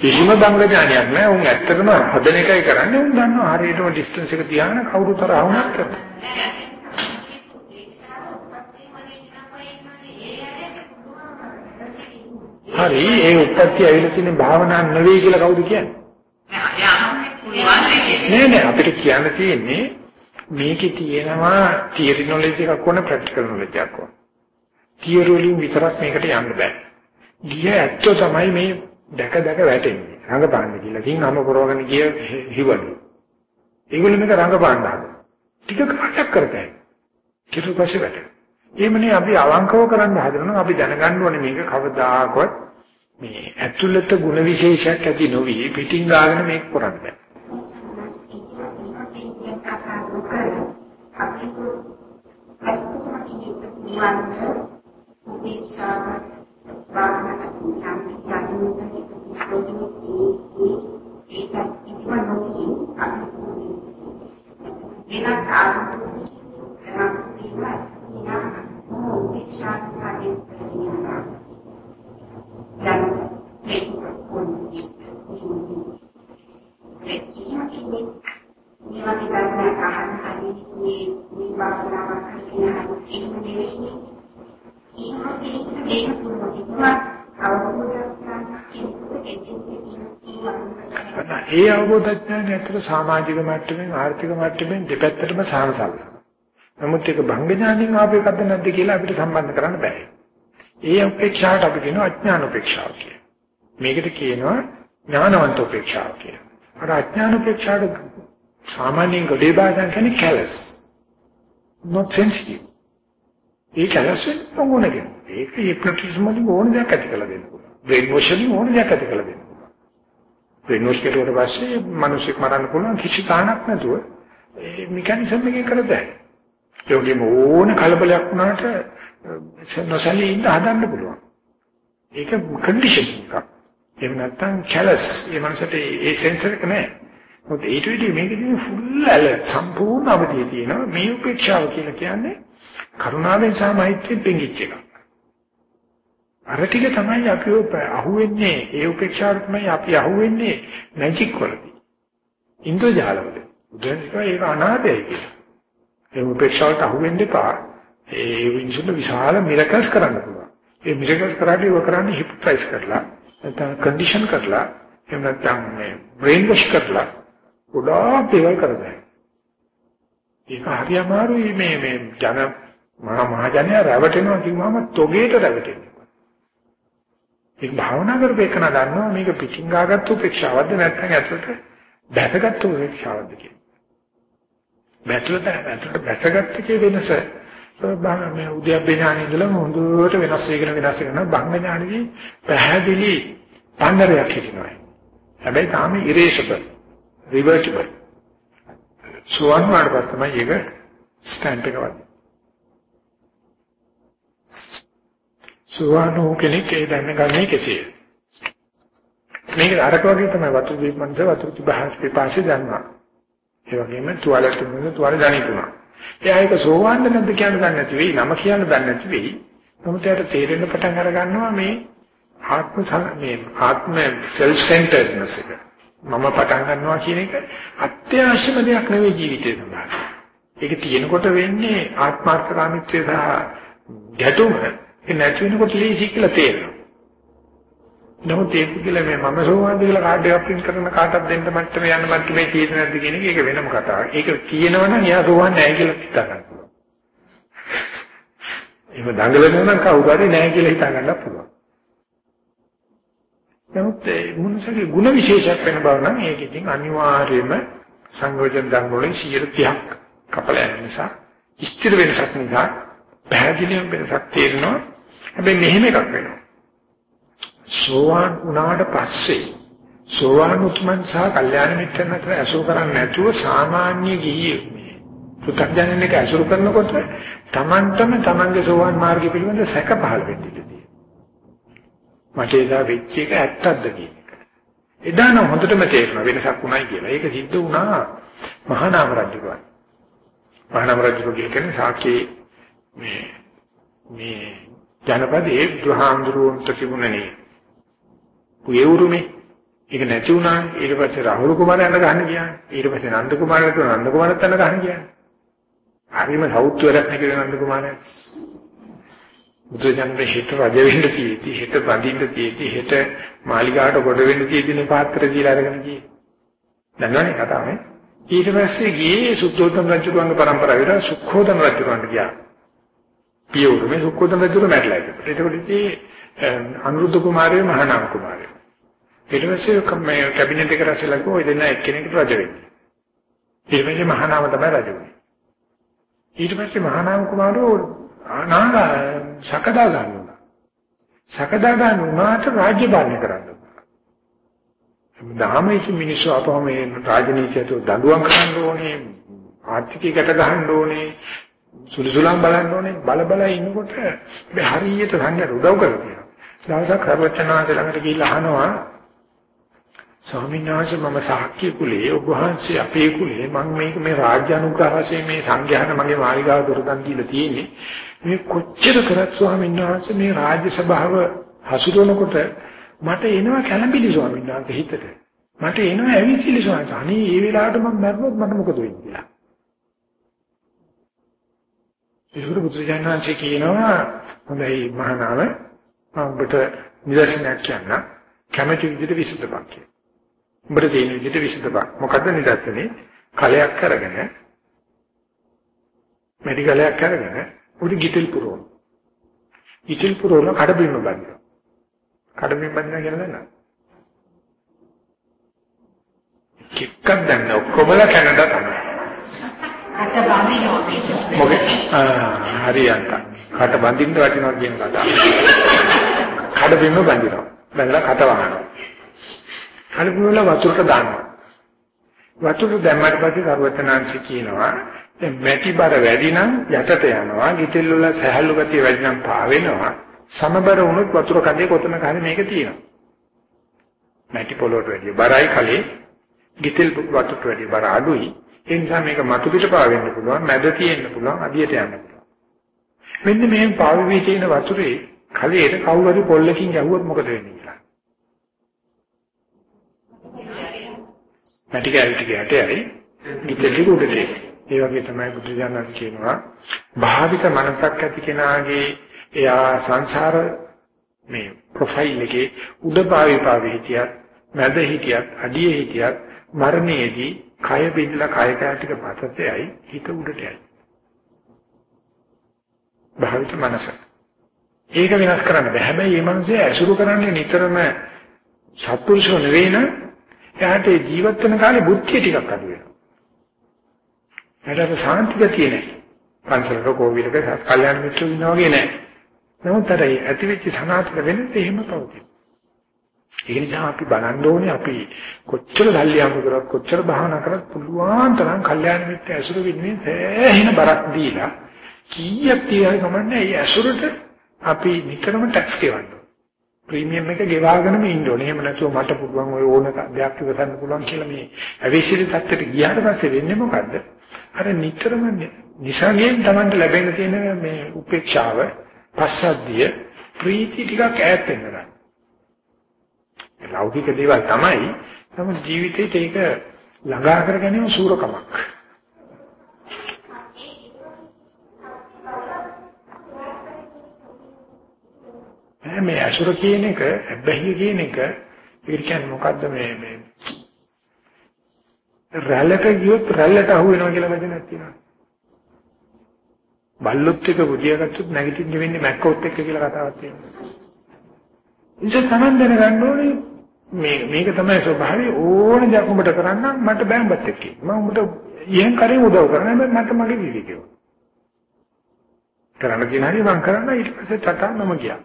කිසිම බංග ඥානයක් නෑ. උන් ඇත්තටම හදන එකයි කරන්නේ. උන් දන්නවා හරියටම ඩිස්ටන්ස් එක තියාගෙන කවුරු තරහ වුණත් කරනවා. හරි ඒ උත්පත්ති ඇවිල්ලා තියෙන භාවනා නෙවෙයි කියලා කවුද කියන්නේ? නෑ නෑ අපිට කියන්න තියෙන්නේ මේකේ තියෙනවා තියරි නොලෙජ් එකක් වුණ ප්‍රැක්ටිකල් නොලෙජ් එකක් වුණ. තියරි වලින් විතරක් මේකට යන්න බෑ. ගිය ඇත්තෝ තමයි මේ දැක දැක වැටෙන්නේ. රංගපාන්න කියලා. නම කරවගෙන ගිය හිවලු. ඒගොල්ලෝ මේක රංගපාන්න හදනවා. ටික කාටක් කරතයි. ඊට පස්සේ වැටෙනවා. එහෙමනේ අපි අවංකව කරන්න හදනවා අපි දැනගන්න ඕනේ මේක කවදාකවත් මේ ඇතුළත ಗುಣ විශේෂයක් ඇති නොවි පිටින් ගාගෙන මේක කරන්න බෑ. dan ඒ අවබෝධ ඥානය අතර සමාජික මට්ටමින් ආර්ථික මට්ටමින් දෙපැත්තටම සානසලස. නමුත් ඒක භංග ඥානින් ආපු එකක්ද නැද්ද කියලා අපිට සම්බන්ධ කරන්න බෑ. ඒ උපේක්ෂාවට අපි කියනවා අඥාන උපේක්ෂාව කියලා. මේකට කියනවා ඥානවන්ත උපේක්ෂාව කියලා. අර අඥාන උපේක්ෂාවට සාමාන්‍යයෙන් ගොඩේ බාධා කියන්නේ callous. not sensitive. A callous වෙන්නේ ඒක hypnotism වලින් ඕන දෙයක් ඇති කළ දෙන්න පුළුවන්. brain wash වලින් ඕන දෙයක් ඇති කළ දෙන්න පුළුවන්. brain wash කරුවට පස්සේ මිනිස්සුක් මරන්න පුළුවන් කිසි කාණක් නැතුව ඒ මෙකැනිසම් එකේ කරදැයි. ඒ වගේම ඕන කලබලයක් වුණාට නොසලී ඉන්න හදන්න පුළුවන්. ඒක කන්ඩිෂන් එකක්. එහෙම නැත්නම් කැලස් ඒ මනසට ඒ සෙන්සර් එක නැහැ. මොකද ඊට විදිහ මේකදී ෆුල් ඇලර්ට් සම්පූර්ණ අවධිය තියෙනවා. මේ උපේක්ෂාව කියලා කියන්නේ කරුණාවෙන් සහ මෛත්‍රියෙන් පෙඟිච්ච එකක්. අර ටික තමයි අපි අහුවෙන්නේ ඒ උපේක්ෂාව තමයි අපි අහුවෙන්නේ මැජික් වලදී. ඉන්ද්‍රජාලවල. උදේනික ඒක අනාදයි කියලා. ඒ උපේක්ෂාවට අහුවෙන්න එපා. ඒ වින්සුල විශාල මිරකල්ස් කරන්න පුළුවන්. ඒ මිරකල්ස් කරාදී ඔය කරන්නේ හිප්නොටයිස් කරලා නැත්නම් කන්ඩිෂන් කරලා එහෙම නැත්නම් මේ බ්‍රේන් වොෂ් කරලා ගොඩාක් දේවල් කරදයි. ඒක හරි අමාරුයි මේ මේ ජන මහා මහජනයා රැවටෙනවා කිව්වම තොගේට රැවටෙනවා. ඒක භාවනා කරපේකන දන්නවා මේක පිටින් ගාගත්තු උපේක්ෂාවක්ද නැත්නම් ඇතුළට බැසගත්තු උපේක්ෂාවක්ද කියලා. බැටලට ඇතුළට බැසගත්ත කේ වෙනස මේ උද්‍යප්පේ ඥානෙ ඉඳලා හොඳට වෙනස් වෙගෙන වෙනස් වෙන බංග ඥානෙදී පැහැදිලි පන්නරයක් හිටිනවා. හැබැයි තාම ඉරේෂබල් රිවර්ටිබල්. සුවන් වලට තමයි ඒක ස්ටෑම්ප් එක වගේ. සුවනෝ කෙනෙක් ඒ දැනගන්නේ කෙසේද? මේක අරක වගේ තමයි වතුර දීපමන්ස වතුර තිබහස් පිපාසෙ දන්නවා. ඒ වගේම තුවාලෙත් තුන තුවාල දැනිතුණා. එයා ඒක සෝවන්න නැද්ද කියන්න දන්නේ නැති වෙයි. නම කියන්න දන්නේ නැති වෙයි. නමුත් එයාට තේරෙන්න පටන් අර ගන්නවා මේ ආත්ම මේ ආත්ම self centeredness එක. මම පටන් ගන්නවා කියන එක අත්‍යවශ්‍යම දෙයක් නෙවෙයි ජීවිතේ සඳහා. ඒක තියෙනකොට වෙන්නේ ආත්මාර්ථකාමීත්වය සහ ගැටුම ඒ නැති වෙනකොට ලීසි කියලා තේරෙනවා. නමුත් ඒක කියලා මේ මම සෝවාන්ද කියලා කාඩ් එකක් print කරන කාටවත් දෙන්න මට්ටමේ යන්න මට්ටමේ තියෙද නැද්ද කියන එක ඒක වෙනම කතාවක්. ඒක කියනවනම් එයා සෝවාන් නැහැ කියලා හිතා ගන්න පුළුවන්. එහෙම දඟලනවා නම් කවුරු හරි නැහැ කියලා හිතා ගන්න පුළුවන්. නමුත් මුන්නසගේ ಗುಣ විශේෂයක් වෙන බව නම් ඒක ඉතින් අනිවාර්යයෙන්ම සංයෝජන ධර්ම වලින් 30ක් කපලා යන නිසා ස්ථිර වෙනසක් නිසා පැහැදිලිව වෙනසක් තේරෙනවා. හැබැයි මෙහෙම එකක් වෙනවා. සෝවාන් වුණාට පස්සේ සෝවාන් උතුමන් සහ කල්යාණ මිත්‍රන් අතර ඇසුරු කරන්නේ නැතුව සාමාන්‍ය ගිහියෙ පු탁ජනන එක ඇසුරු කරනකොට Tamanටම Tamanගේ සෝවාන් මාර්ගය පිළිබඳ සැක පහළ වෙන්න ඉඩදී. මට එදා වෙච්ච එක ඇත්තක්ද කියන එක. එදා නම් හොඳටම තේරෙනවා වෙනසක් උනායි කියලා. ඒක සිද්ධ වුණා මහානාම රජුගෙන්. මහානාම රජු කියන්නේ සාකේ මේ මේ ජනපදයේ ගෘහාඳුරුවන්ට තිබුණනේ. පුයවුරුමේ ඒක නැති වුණා ඊට පස්සේ රාහුල කුමාරයන්ට ගහන්න කියන්නේ. ඊට පස්සේ නන්ද කුමාරයට නන්ද කුමාරට යන ගහන්න කියන්නේ. හරිම සෞත්වරයක් නේ කියලා නන්ද කුමාරයා. බුදුජානක හිත රජ වෙන්න තියෙති, හිත බඳින්න තියෙති, හිත මාලිගාවට කොට වෙන්න තියෙති පාත්‍ර දීලා අරගෙන ගියේ. දන්නවනේ කතාවේ. ඊට පස්සේ ගියේ සුද්ධෝදන රජුගේ පරම්පරාව විතර සුඛෝදන රජුන්ට ගියා. පියවරු මේ සුඛෝදන රජුට මැරලා ඉතින්. ඒකෝට ඉතින් අනුරුද්ධ කුමාරයෝ මහානාම කුමාරයෝ. ඊට පස්සේ මේ කැබිනට් එක රැස්ලා ගිහුවා ඔය දෙන්න එක්කෙනෙකුට රජ වෙන්නේ. ඊට පස්සේ මහානාම තමයි රජ වුනේ. ඊට පස්සේ මහානාම කුමාරෝ නාග සකදා ගන්නවා. සකදා ගන්න උනාට රාජ්‍ය පාලනය කරන්න. ධාමයේ මිනිස්සු අපව මේ රාජනීතියට දඬුවම් කරන්න ඕනේ ආර්ථිකයකට ගහන්න ඕනේ සුළුසුලම් බලන්න ඕනේ බල බල ඉන්නකොට මේ හරියට සංඝයාට උදව් කරලා දවසක් හරවචනාංශ ළඟට ගිහිල්ලා අහනවා ස්වාමීන් වහන්සේ මම සාක්‍ය කුලේ ඔබ වහන්සේ අපේ කුලේ මම මේක මේ රාජ්‍ය අනුග්‍රහයෙන් මේ සංඝයාට මගේ මාලිගාව දොරටන් දීලා තියෙන්නේ. මේ කොච්චර කරත් ස්වාමීන් වහන්සේ මේ රාජ්‍ය සභාව හසුරවනකොට මට එනවා කැළඹිලි ස්වාමීන් වහන්සේ හිතට. මට එනවා ඇවිසිලි ස්වාමීන් අනේ මේ වෙලාවට මම මැරුණොත් මට මොකද වෙන්නේ කියලා. ඒකට බුදුරජාණන්සේ කියනවා හොඳයි මහානාම මම ඔබට නිදර්ශනයක් කියන්න කැමැති විදිහට විසඳපන් කියලා උඹට තියෙන විදිහට විසඳපන්. මොකද්ද නිදර්ශනේ? කලයක් අරගෙන මෙඩි කලයක් අරගෙන උඩ ගිතෙල් පුරවන. ගිතෙල් පුරවන කඩබිම බඳිනවා. කඩබිම බඳිනවා කියලා දන්නවද? කික්කක් දන්න ඔක්කොමලා කැනඩා තමයි. අත බඳිනවා. මොකද හරියට. කට බඳින්න වටිනවා කියන කතාව. කඩබිම බඳිනවා. බඳලා කට වහනවා. කලබල වතුරට දානවා. වතුර දැම්මට පස්සේ සර්වචනාංශ කියනවා දැන් මැටි බර වැඩි නම් යටට යනවා. ගිතෙල් වල සහැල්ලු ගතිය වැඩි නම් පාවෙනවා. සමබර වුණොත් වතුර කඩේ කොතනක හරි මේක තියෙනවා. මැටි පොළොට වැඩි බරයි කලේ ගිතෙල් වතුරට වැඩි බර අඩුයි. ඒ නිසා මේක මතු පිට පාවෙන්න පුළුවන්, මැද තියෙන්න පුළුවන්, අදියට යන්න පුළුවන්. මෙන්න මේ පාවෙවි තියෙන වතුරේ කලයට කවුරු හරි පොල්ලකින් ගැහුවොත් මොකද වෙන්නේ? මැටි කැලි ටික යටයයි ගිතෙලි උඩට ඒ වගේ තමයි බුදුජානක කියනවා භාවිත මනසක් ඇති කෙනාගේ එයා සංසාර මේ ප්‍රොෆයිල් එකේ උඩපාවි පාවි හිටියත් මැද හිටියත් අඩිය හිටියත් මරණයේදී කය බිඳලා කය කැටික පතතේයි හිත උඩට යයි භාවිත මනස ඒක වෙනස් කරන්න බෑ හැබැයි මේ මනුස්සය ඇසුරු කරන්නේ නිතරම සත්පුරුෂෝ නෙවෙයි නම් එයාට ජීවත් වෙන කාලේ බුද්ධිය ටිකක් අඩු වෙනවා. එයාට සාන්ති ගතිය නැහැ. පන්සලක කෝවිලක කල්යාණ මිත්‍රයෝ ඉන්නා වගේ නැහැ. නමුත් අර ඇතිවෙච්ච සනාතක වෙන්නේ එහෙම පවතින. ඒ නිසා අපි බලන්න ඕනේ අපි කොච්චර ධල්ලියම් කරත් කොච්චර භාවනා කරත් පුළුවන් තරම් කල්යාණ මිත්‍ය ඇසුරු වෙනුවෙන් සෑහෙන බරක් දීලා කීයක් තියයි කමන්නේ ඒ ඇසුරට අපි නිතරම ටැක්ස් ගෙවන්න ප්‍රීමියම් එක ගෙවාගෙනම ඉන්න ඕනේ. එහෙම නැතුව මට පුළුවන් ඔය ඕන දෙයක් ඉවසන්න පුළුවන් කියලා මේ අවිශ්චිත තත්ත්වයට ගියාට පස්සේ වෙන්නේ මොකද්ද? අර නිතරම නිසංගයෙන් Tamanට ලැබෙන්න තියෙන මේ උපේක්ෂාව, පස්සද්ධිය, ප්‍රීති ටිකක් ඈත් වෙනවා. ලෞකික දේවල් තමයි තම ජීවිතේට ඒක ළඟා කර ගැනීම සූරකමක්. නෑ මේ අසුර කියන එක හැබැයි කියන එක ඒක කියන්නේ මොකද්ද මේ මේ රැල්ලට ගියොත් රැල්ලට අහු වෙනවා කියලා වචනයක් තියෙනවා. බල්ලොත් එක බුදියාගත්තොත් නැගිටින්න වෙන්නේ මැක්කොත් එක්ක කියලා කතාවක් තියෙනවා. ඉතින් තමන් දැනගන්න ඕනේ මේ මේක තමයි ස්වභාවය ඕන දෙයක් උඹට කරන්න මට බෑඹත් එක්ක. මම උඹට ඉහෙන් කරේ උදව් කරන්න මට මගේ විවිධකව. කරන්න තියෙන හැටි මම කරන්න ඊට පස්සේ තටන්නම ගියා.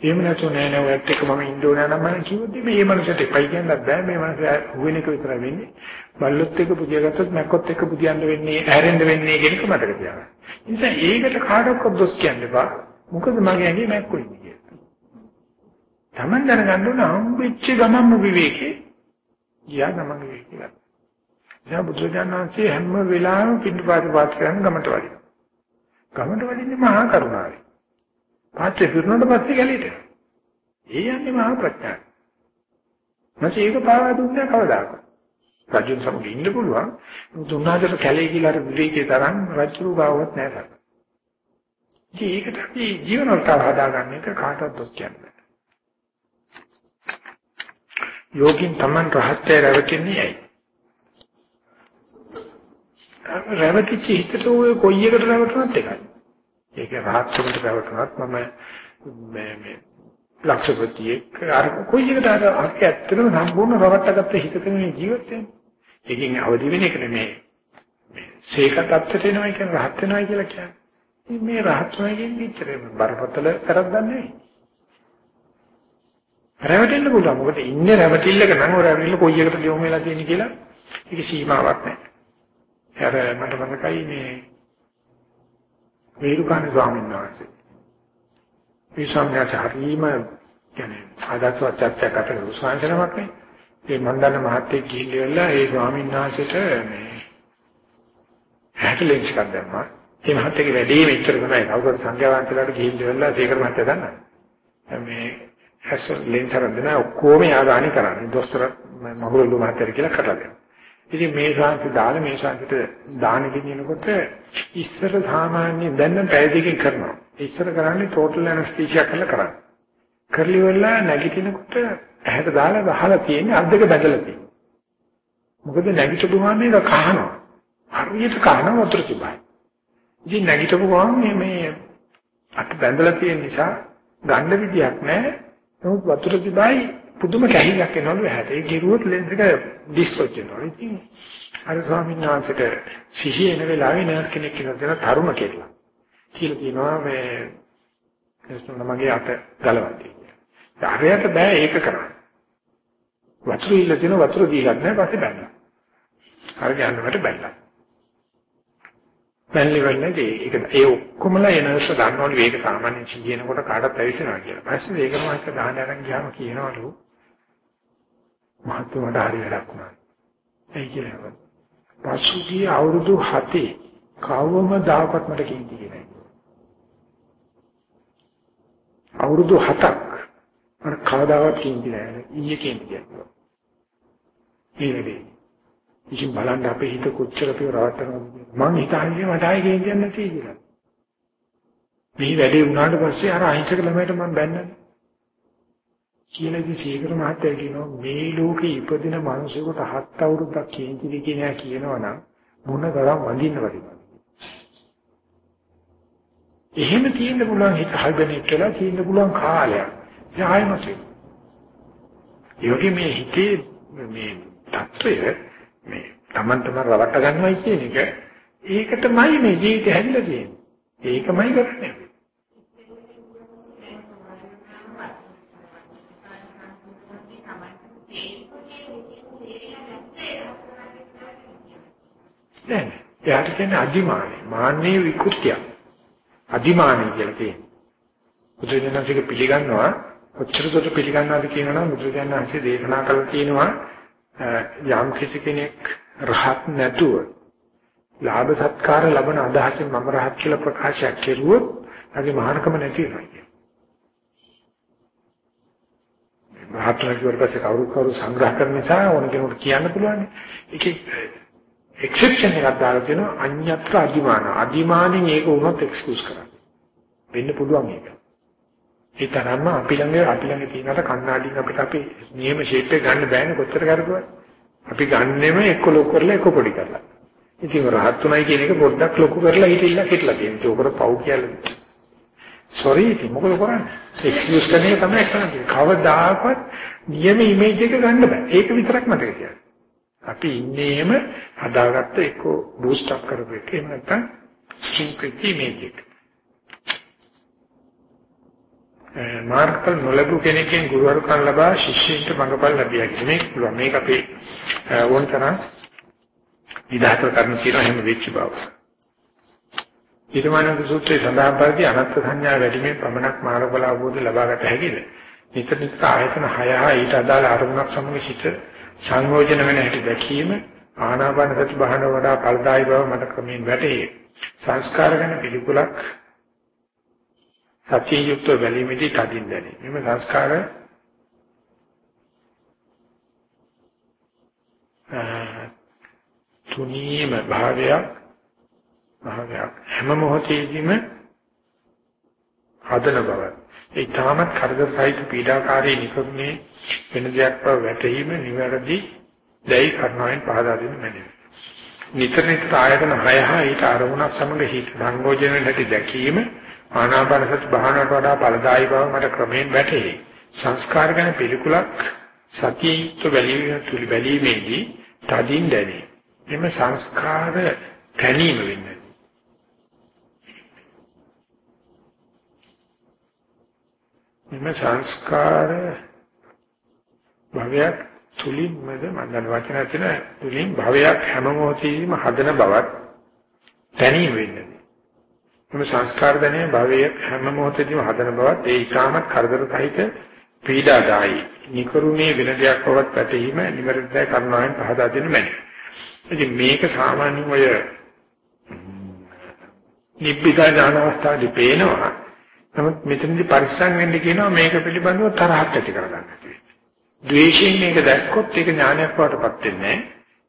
එහෙම නැතුව නෑ නෑ ඔයත් එක්ක මම ඉන්න ඕන නම් මම කිව්වොත් මේ මනුස්සයට එපයි කියන්නත් බෑ මේ මනුස්සයා හුවෙන එක විතරයි වෙන්නේ. බල්ලොත් එක්ක පුදියාගත්තොත් මැක්කොත් එක්ක පුදියන්න වෙන්නේ ඇරෙන්න වෙන්නේ කියන එක මතක තියාගන්න. නිසා ඒකට කාටවත් දොස් කියන්න එපා. මොකද මගේ ඇඟේ මැක්කෝ ඉන්නේ කියලා. Taman දැනගන්න ඕන හම්බෙච්ච ගමන්ම විවේකේ. ගියා ගමන් විවේකේ ගන්න. දැන් බුදුජානනාංශයේ හැම වෙලාවෙම පිටුපාට පාත් කරන ගමට වඩිනවා. ගමට වඩින්නේ මහා කරුණාවයි. පාත්‍රය පිරුණාට පස්සේ ගැලීට. ඒ යන්නේ මහා ප්‍රඥාව. නැසී ඒක පාවා දුන්නේ කවදාකවත්. රජුන් සමග ඉන්න පුළුවන්. දුන්නාදට කැලේ කියලා අර විවේකේ තරම් රජු ගාවත් නැහැ සර. ඉතින් ඒකට අපි ජීවන රටාව හදාගන්න එක කාටවත් දොස් කියන්නේ යෝගින් Taman රහත්ය රැවටෙන්නේ ඇයි? රැවටිච්ච හිතට ඔය කොයි එකට රැවටුණත් එකයි. ඒක රහත්කමට රැවටුණත් මම මේ මේ ලක්ෂපතියෙක් අර කොයි එකට අර අපි ඇත්තටම සම්පූර්ණ රවට්ටගත්ත හිතක මේ ජීවත් වෙන්නේ. ඒකෙන් අවදි වෙන එක නෙමෙයි. මේ සීක තත්ත්වයට එනවා කියන රහත් වෙනවා කියලා කියන්නේ. මේ රහත් වෙනවා කියන්නේ ඉතරේ බරපතල කරක් ගන්නෑ. රැවටෙන්න පුළුවන්. මොකද ඉන්නේ රැවටිල්ලක නම් ඔය රැවටිල්ල කොයි එකට යොමු වෙලා තියෙන්නේ කියලා ඒක සීමාවක් නැහැ. අර මට මතකයි මේ වේරුකාණ ස්වාමීන් වහන්සේ. මේ සම්ඥාච හරීම කියන්නේ ආදර්ශවත් චර්චාකට උසාවිසනමක් නේ. ඒ මන්දන මහත්තයෙක් ගිහිල්ලා ඒ ස්වාමීන් වහන්සේට මේ හැකලෙන්ස් එකක් දැම්මා. ඒ මහත්තයගේ වැඩේ මෙච්චර තමයි. කවුරුත් සංඝයා වහන්සේලාට ගිහිල්ලා සීකර මහත්තයා දන්නා. මේ හැස් ලෙන්ස් අරන් දෙන ඔක්කොම යාගානි කරන්නේ. දොස්තර මගුලු මහත්තයා කියලා කතා කරනවා. ඉතින් මේ ශාංශ දාලා මේ ශාංශට දාන ගෙනියනකොට ඉස්සර සාමාන්‍ය දැන් නම් පැය දෙකකින් කරනවා. ඉස්සර කරන්නේ ටෝටල් ඇනස්තීසියා කරලා කරන්නේ. කරලි වෙලා නැගිටිනකොට ඇහැට දාලා වහලා තියෙන්නේ අත් දෙක බැදලා තියෙනවා. මොකද නැගිටපුවාම මේක කහනවා. හරියට කහනවා වතුර තිබයි. ඉතින් නැගිටපුවාම මේ මේ අත් බැඳලා තියෙන නිසා ගන්න විදියක් නැහැ. නමුත් වතුර තිබයි පුදුම කැහිලක් එනවලු ඇහැට. ඒ ගිරුවොත් ලෙන්ස් එක ඩිස්ලොජ් වෙනවා. ඉතින් අර ස්වාමීන් වහන්සේට සිහිය එන වෙලාවේ නර්ස් කෙනෙක් කියලා දෙන තරුණ කෙල්ල. කියලා කියනවා මේ එස්තුන මගේ අත ගලවන්නේ. ආරයට බෑ ඒක කරන්න. වතුර ඉල්ල තියෙන වතුර දීලක් නැහැ පස්සේ බැලනවා. අර ගන්නවට බැලලා. බැලලි වෙන්නේ ඒක ඒ ඔක්කොමලා එනස දන්නවලු මේක සාමාන්‍ය සිහිනකොට කාටත් ඇවිස්සනවා කියලා. පස්සේ ඒකම එක දාන අරන් ගියාම කියනවලු මහත්වයට හරි වැඩක් වුණා. ඒ කියන්නේ පසුගිය අවුරුදු 7 කවම දායකත් මට කිව්දී නෑ. අවුරුදු 7ක් මම කවදාවත් කිව්දී නෑ. ඊයේ කිව්දී. මේ වෙලේ. ඉතින් බලන්න අපේ හිත කොච්චර පියවරවටද මං හිතන්නේ මට ආයේ ගේන්න නැති කියලා. මේ වැඩේ වුණාට පස්සේ අර අහිංසක ළමයට මං බැන්නා. කියලා ඉතින් සීකර මහත්තයා කියනවා මේ ලෝකේ ඉපදින මිනිසෙකුට හත් අවුරුද්දක් කේන්ති විකිනා කියනවා නම් මොන තරම් වඳින්න වරිද. එහෙම තියෙන්න පුළුවන් හිත හල්බනේ කියලා තියෙන්න පුළුවන් කාලයක්. ඒ ආයමතු. ඒ වගේ මේ හිතේ මේ தත්ත්වය මේ Taman තමන් රවට්ට ගන්නවයි කියන එක ඒකටමයි මේ ජීවිතය හැදිලා තියෙන්නේ ඒකමයි කරන්නේ නෑ. එයාට කියන්නේ අදිමානේ. මාන්නේ විකෘතිය. අදිමානේ කියලා කියන්නේ. බුදුරජාණන්සේ පිළිගන්නවා කොච්චරද පිළිගන්නවද කියනනම් බුදුරජාණන්සේ දේශනා කළා කියනවා යම් කිසි කෙනෙක් රහත් නැතුව ලාභ සත්කාර ලබන අදහසින් මම රහත් කියලා ප්‍රකාශයක් කෙරුවොත් අගේ මහානකම නැති වෙනවා කියන්නේ. මහත්මයා කියවට පස්සේ කවුරු කවුරු සංග්‍රහ කරන නිසා ඕන කෙනෙකුට කියන්න පුළුවන්. ඒකේ එක්සෙප්ෂන් එකක් දාලා තියෙනවා අඤ්ඤත්‍ර අදිමාන. අදිමානෙන් ඒක වුණොත් එක්ස්කියුස් කරන්න. වෙන්න පුළුවන් ඒක. ඒ තරම්ම අපි ළඟ අපි ළඟ තියෙනට කණ්ණාඩියෙන් අපිට අපි නියම ෂේප් එක ගන්න බෑනේ කොච්චර කරපුවා. අපි ගන්නෙම එක්ක ලොකු කරලා එක්ක පොඩි කරලා. ඉතින් රහත් උනායි කියන එක පොඩ්ඩක් ලොකු කරලා හිටින්න හිටලා තියෙනවා. ඒක උකට පව් කියලා. sorry ඉතින් මොකද කරන්නේ? එක්ස්කියුස් කරන එක තමයි කරන්නේ. කවදාකවත් නියම ඉමේජ් එක ගන්න බෑ. ඒක විතරක් මතක තියාගන්න. අපි ඉන්නේම හදාගත්ත එක්ක බූස්ට් අප් කරපු එක. එහෙම නැත්නම් ස්ට්‍රින්ග් ප්‍රති ඉමේජ් එක. මාර්ගඵල නොලැබු කෙනෙක්ගෙන් ගුරුවරුකම් ලබා ශිෂ්‍යයින්ට මඟපල් ලැබියා කියන්නේ පුළුවන්. මේක අපේ ඕනතරම් විදාතර කරන කියන හැම වෙච්ච බව. ඊටමනක සූත්‍රයේ සඳහන් පරිදි අනත්ත් සංඥා වැඩිමේ පමණක් මාර්ගඵල අවබෝධ ලබාගත හැකිද? නිතර නිතර ආයතන 6 හා ඊට අදාළ අරමුණක් සමග සිට සංයෝජන වෙන හැටි දැකීම ආනාපාන සති භාවන වඩා ඵලදායී බව මට ක්‍රමයෙන් වැටහේ. සංස්කාර ගැන පිළිකුලක් සතිය යුක්ත බැලීමේදී තදින් දැනේ. මෙම සංස්කාර තුනීම භාවයක් භාවයක් හැම මොහොතේදීම හදන බව. ඒ තාමත් කරදර සහිත පීඩාකාරී නිකරුණේ වෙන දෙයක් බව වැටහීම නිවැරදි දැයි කරනවෙන් පහදා දෙන්න මැනවි. නිතර නිතර ආයතන 6 හා ඊට අරමුණක් සමග හිත සංගෝචන නැති දැකීම ආනාපාන සති භාවනාවට වඩා ඵලදායී බව මට ක්‍රමයෙන් වැටහි. සංස්කාර ගැන පිළිකුලක් සතියිත්ව බැලීම තුල බැලීමේදී තදින් දැනේ. එම සංස්කාර තැනීම වෙන්නේ. එම සංස්කාර භවයක් තුලින් මද මන්දන වචන ඇතුළ තුලින් භවයක් හැම මොහොතේම හදන බවත් තැනීම වෙන්නේ. මේ සංස්කාර දැනේ භවයේ හැම මොහොතේදීම හදන බවත් ඒ ඊටමත් කරදර සහිත පීඩාදායි නිකරුණේ වෙන දෙයක් බවත් පැතීම නිවැරදිව කරනවායින් පහදා දෙන්න මැනේ. ඉතින් මේක සාමාන්‍යයෙන් ඔය නිබ්බිදා ඥාන අවස්ථාවේදී පේනවා. නමුත් මෙතනදී පරිස්සම් වෙන්න කියනවා මේක පිළිබඳව තරහක් ඇති කරගන්න. ද්වේෂයෙන් මේක දැක්කොත් ඒක ඥානයක් වඩපත් වෙන්නේ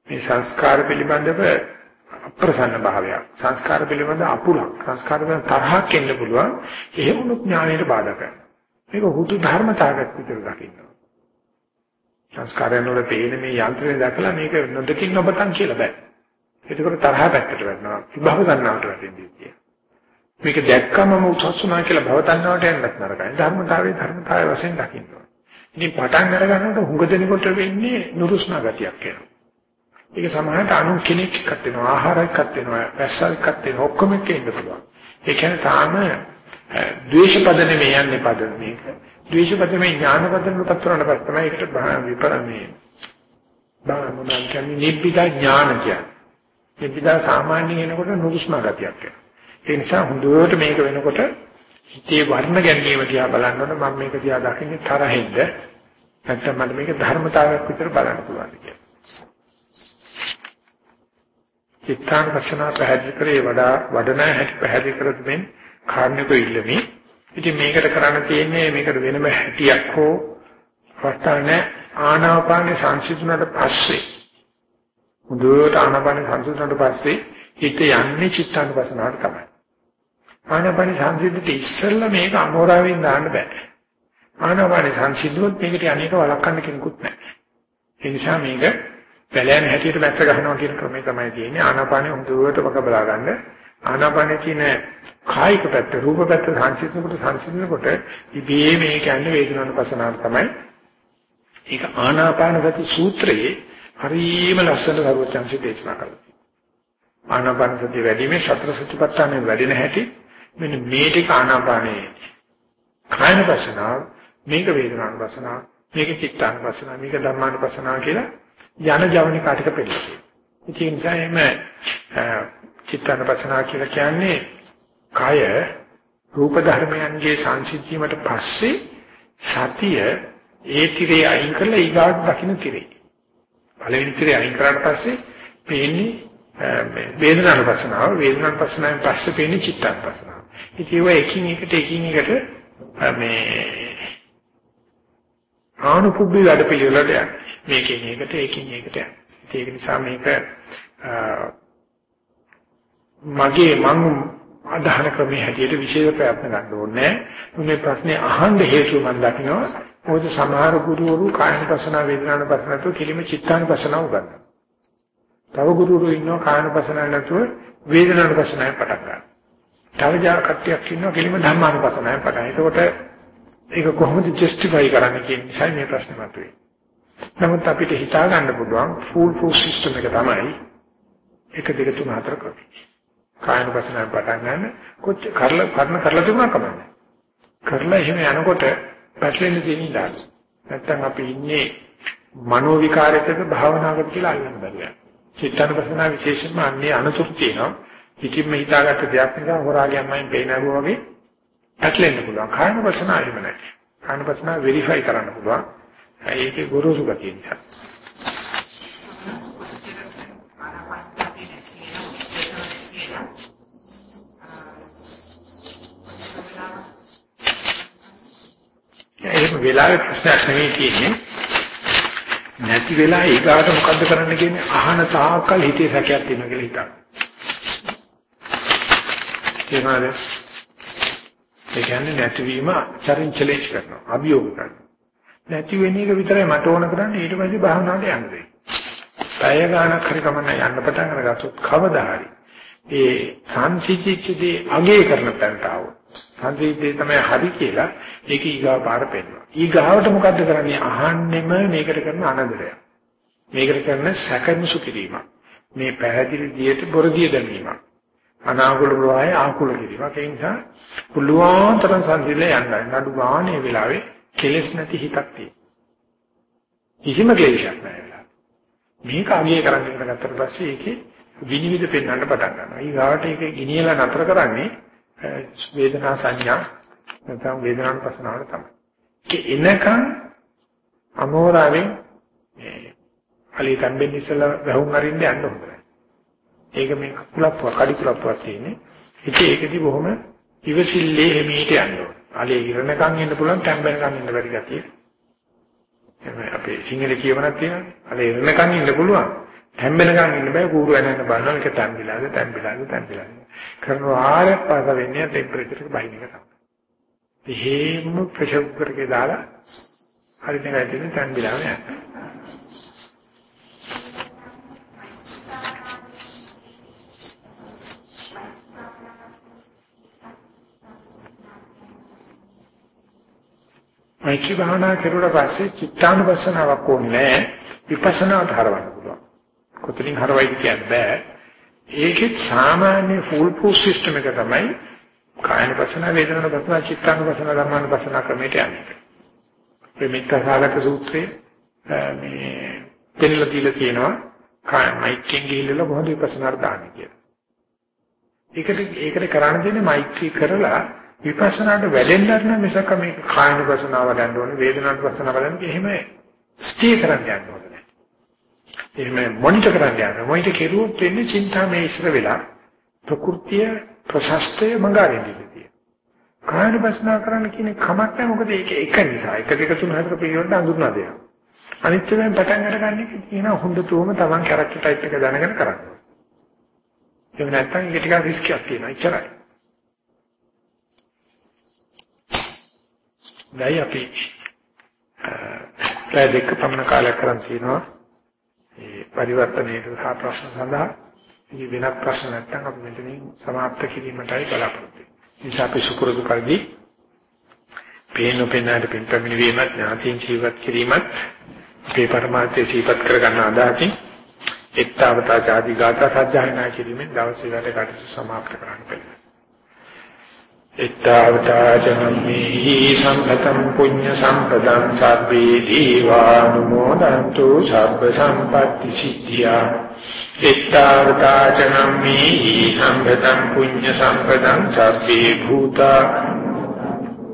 මේ සංස්කාර පිළිබඳව අප්‍රසන්න භාවයක්. සංස්කාර පිළිබඳ අපුලක් සංස්කාර පිළිබඳ තරහක් එන්න පුළුවන්. එහෙම උනුත් ඥාණයට බාධා කරනවා. මේක හුදු ධර්මතාවයක් විතර දකින්න සංස්කාරයන් වල තේින මේ යන්ත්‍රය දැකලා මේක නොදකින් ඔබතන් කියලා බෑ. ඒකතර තරහ පැත්තට වෙනවා විභව ගන්නවට වැටෙන්නේ මේක දැක්කම උත්සුනා කියලා භව තණ්හාවට යන්නත් නරකයි. ධර්මතාවයේ ධර්මතාවය වශයෙන් දකින්න ඉතින් පටන් අර ගන්නකොට හුඟ දෙනකොට වෙන්නේ නුරුස්නා ගතියක් එනවා. ඒක සමහරට අනු කෙනෙක් එක්කත් වෙනවා ආහාරයක් එක්කත් වෙනවා පැස්සල් එක්කත් වෙනවා ඔක්කොම එක්ක ඉන්න පුළුවන්. ඒ කියන්නේ තාම ද්වේෂ පද නෙමෙයි යන්නේ පද මේක. ද්වේෂ පද මේ ඥාන පදන පතරන පස් තමයි ඒකට විපරමේ බා මොනවා කියන්නේ නිබ්බිදා ඥාන කියන්නේ. නිබ්බිදා සාමාන්‍යයෙන් එනකොට නුරුස්නා ගතියක් ඒ නිසා හොඳට මේක වෙනකොට හිතේ වර්ණ ගැනීම දිහා බලනකොට මම මේක දිහා දකින්නේ තරහින්ද? නැත්නම් මට මේක ධර්මතාවයක් විතර බලන්න පුළුවන් කියලා. චිත්තාන වශනා පැහැදිලි කරේ වඩා වඩන හැටි පැහැදිලි කර දෙමින් කාර්මික ඉල්ලමි. ඉතින් මේකට කරන්න තියෙන්නේ මේකට වෙනම හැටියක් හෝ අවස්ථාවක් නැහැ. ආනාපාන සංසිඳුණාට පස්සේ මුදුවට ආනාපාන සංසිඳුණාට පස්සේ හිත යන්නේ චිත්තාන වශනාවට තමයි. ආනාපාන සංසිඳුට ඉස්සෙල්ලා මේක අමෝරාවෙන් දාන්න බෑ. ආනාපාන සංසිඳුවොත් මේකට අනේක වළක්වන්න කෙනෙකුත් නැහැ. ඒ නිසා මේක පැලයන් හැටියට වැක්ක ගන්නවා කියන ක්‍රමය තමයි තියෙන්නේ. ආනාපානෙ හොඳට වක බලා ගන්න. ආනාපානෙ තියෙන කායික පැත්ත රූප පැත්ත සංසිඳනකොට සංසිඳනකොට ඉබේ මේ කියන්නේ වේදනානුපසනාව තමයි. ඒක ආනාපාන සති සූත්‍රයේ හරියම ලස්සන කරුවචන්සි දේශනා කරලා ආනාපාන සතිය වැඩිමේ සතර සතිපට්ඨානෙ වැඩෙන හැටි මෙන්න මේ ටික ආනාපානේ කායනුපසනාව මේක වේදනානුපසනාව මේක චිත්තානුපසනාව මේක ධර්මානුපසනාව කියලා යන ජවනිකා ටික පෙන්නනවා. ඒ නිසා එimhe චිත්තනපසනා කියලා කියන්නේ කය රූප ධර්මයන්ගේ සංසිද්ධියකට පස්සේ සතිය ඒ tire අයින් කරලා ඊගාට දකින්න tire. පළවෙනි tire අයින් කරාට පස්සේ පේන්නේ වේදනානුපස්සනාව වේදනානුපස්සනාවෙන් පස්සේ පේන්නේ චිත්තානුපස්සනාව. ඉතින් ඒවා එකින් එකට එකින් එකට මේ ආනුපුබ්බේ වැඩ පිළිවෙලට යන්නේ. මේකෙන් එකට ඒකෙන් එකට යන්නේ. ඒක නිසා මේක මගේ මං අදහන ක්‍රමයේ හැටියට විශේෂ ප්‍රයත්න ගන්න ඕනේ. මේ ප්‍රශ්නේ අහන්න හේතුව මම දකිනවා. මොකද සමහර ගුරුවරු කායන පසන වේදනාන පසනතු කිලිම චිත්තාන පසන උගන්වනවා. තව ගුරුවරු ඉන්නවා කායන පසන නැතුව වේදනාන පසනයි පටන් ගන්නවා. තව ජා කට්ටියක් ඉන්නවා කිලිම ධම්මාන පසනයි පටන්. එතකොට ඒක කොහොමද ජස්ටිෆයි කරන්නේ කියන නිසා මේ ප්‍රශ්නේ මතුවේ. නමුත් අපිට හිතා ගන්න පුළුවන් ෆූල් ප්‍රූෆ් සිස්ටම් එක තමයි 1 2 3 4 ක්‍රමය. කායන පසනාව පටන් ගන්න කොච්චර කරලා කරන කරලා තිබුණා කමන්නේ. කරලා එහෙම යනකොට පැටලෙන්න තියෙන ඉඳාන. නැත්තම් අපි ඉන්නේ මනෝ විකාරයකද භාවනාවකද කියලා අල්ලන්න බැහැ. චිත්තානුපස්සනා විශේෂයෙන්ම අන්නේ අනුතුරු තියෙනවා. පිටින්ම හිතාගත්ත දෙයක් නිසා හොරාගියම්මයි පේනවෝ වගේ පැටලෙන්න පුළුවන්. කායන පසනාව එහෙම නැහැ. කායන පසනාව වෙරිෆයි කරන්න පුළුවන්. ඒකේ ගුරුසු ගතිය නිසා. එහෙම වෙලාවේ ප්‍රශ්නයක් නෙවෙයි තියෙන්නේ. නැති වෙලා ඊගාට මොකද්ද කරන්න කියන්නේ අහන තාක්කල් හිතේ සැකයක් තියෙනවා කියලා හිතන්න. ඒනවාද? ඒ කියන්නේ නැතිවීම චරින් චලෙන්ජ් කරනවා, අභියෝග කරනවා. නැති වෙන එක විතරයි මට ඕන කරන්නේ ඊට පස්සේ භාවනාවට යන්න වෙයි. පැය ගානක් හරි කමන්න යන්න පටන් අරගත්තොත් කවදා හරි ඒ සංසිචිච්චදී අගේ කරන තැනට આવොත් සංසිද්ධිය තමයි හරි කියලා ඒක ඊගාව පාර පෙන්නනවා. ඊගාවට මොකද්ද කරන්නේ? අහන්නෙම මේකට කරන අනදරය. මේකට කරන සැකමසු කිරීමක්. මේ පැහැදිලි දියට බොරදිය දැමීමක්. අනාකූල ප්‍රවාහය ආකූල කිරීමක්. ඒ නිසා පුළුවන් තරම් සංසිද්ධිය යන්න. නඩු ගානේ වෙලාවේ කෙලස් නැති හිතක් තියෙනවා. කිසිම ක්ලේශයක් නැහැ. මේක අගය කරන්න ඉගෙන ගත්තට පස්සේ ඒකේ විනිවිද පෙන්වන්න පටන් ගන්නවා. ඊගාවට ඒක ගිනියලා නතර කරන්නේ වේදනා සංඥා නැත්නම් වේදනාන පසනාවල තමයි. ඒ එනකන් අමෝරාවෙන් මේ අලි තම්බෙන් ඉස්සලා වැහුම් අරින්න යන්න හොඳයි. ඒක මේ කුලප්පුව කඩි කුලප්පුවක් තියෙන්නේ. ඉතින් ඒකදී බොහොම ඉවසිල්ලේ හිමීට යන්න ඕන. අලි ඉරණකන් ඉන්න පුළුවන් තම්බෙනකන් ඉන්න බැරි ගැතියි. එහේ අපේ සිංහල කියවනක් තියෙනවා. අලි ඉරණකන් ඉන්න පුළුවන්. තම්බෙනකන් ඉන්න බෑ කූරු වෙනන්න බලනවා ඒක තම්බිලාද තම්බිලාද තම්බිලාද. කරන ආරයක් පාස වෙන්නේ ටෙම්පරේචර් එක බයින් එක තමයි. එහෙම ප්‍රෙෂර් කුකර් එකේ දාලා හරියට වැටෙන තැන් බිලාව යනවා. මෛත්‍රී භාවනා කරුවට පස්සේ චිත්තානුපස්සනාවක් ඕනේ විපස්සනාට හරවන්න පුළුවන්. කොතනින් හරවයි කියන්න බෑ. ඒකෙත් සාමාන්‍ය ෆුල් ප්‍රූෆ් සිස්ටම් එක තමයි කායන පසන වේදනන පසන චිත්තාන පසන ධර්මාන පසන ක්‍රමයට යන්නේ. ප්‍රමිත්තසාගත සූත්‍රයේ මේ පෙන්නලා දීලා තියෙනවා කාය මෛත්‍රියෙන් ගිහිල්ලා කොහොමද විපස්සනාට දාන්නේ කියලා. ඒකට ඒකට කරන්න දෙන්නේ මෛත්‍රී කරලා විපස්සනාට වැඩෙන්න ගන්න මිසක මේ කායන පසනාව ගන්න ඕනේ වේදනාන පසනාව ගන්න එහෙම ස්ටේ කරන්න යන්න ඕනේ. එහෙම මොනිටර් කරන්න යනවා. මොනිටර් කෙරුවොත් වෙන්නේ චින්තාමය ඉස්සර වෙලා ප්‍රകൃතිය ප්‍රශස්තය මඟහරින්නේදී. කායන ප්‍රශ්න කරන්න කියන්නේ කමක් නැහැ මොකද ඒක එක නිසා. 1 2 3 4 පිළිවෙලට අඳුරනවා දෙයක්. අනිත් ඒවායින් පටන් අරගන්නේ කියන හොඳටම Taman කැරක්ටර් ටයිප් එක දැනගෙන කරන්න. ඒක නැත්තම් ඒක ටිකක් රිස්කියක් තියෙනවා. එච්චරයි. දැයි අපි පැය දෙක පමණ කාලයක් කරන් තිනවා. ඒ පරිවර්තනයේ සහ ප්‍රශ්න සඳහා ඉතින් වෙනත් ප්‍රශ්න නැත්නම් අපි මෙතනින් සමාප්ත කිරීමටයි බලාපොරොත්තු වෙන්නේ. නිසා අපි සුකුරුදු කරදී පේන පේනාට පින් පැමිණීමත් ඥාතින් ජීවත් කිරීමත් අපේ පරමාර්ථය සීපත් කරගන්න අදහසින් එක්තාවතා ආදී ගාථා සජ්ජායනා කිරීමෙන් දවසේ වැඩ කටයුතු සමාප්ත කරන්න බැහැ. එත්තාවතාචනම්මේහි සම්පතං පුඤ්ඤ සම්පදං සබ්බේ දීවානුමෝදන්තු සබ්බ සම්පatti සිද්ධියා එත්තාවතාචනම්මේහි සම්පතං පුඤ්ඤ සම්පදං සබ්බේ භූතා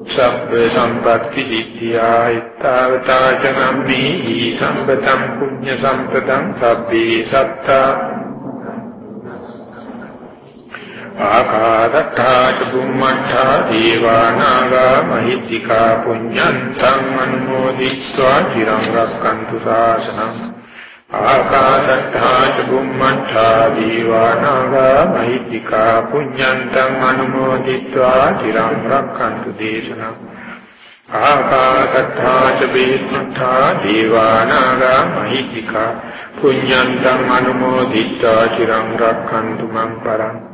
සබ්බ සම්පatti සිද්ධියා එත්තාවතාචනම්මේහි සම්පතං පුඤ්ඤ සම්පදං සබ්බේ සත්තා ආකාදත්තාච බුම්මත්තා දීවානාගා මහිත්‍තිකා පුඤ්ඤන්තං අනුමෝදිත්වා চিරං රක්칸තු සාසනං. ආකාදත්තාච බුම්මත්තා දීවානාගා මහිත්‍තිකා පුඤ්ඤන්තං අනුමෝදිත්වා চিරං රක්칸තු දේශනං. ආකාසත්තාච බේත්තා දීවානාගා මහිත්‍තිකා පුඤ්ඤන්තං අනුමෝදිත්වා চিරං රක්칸තු මං පරං.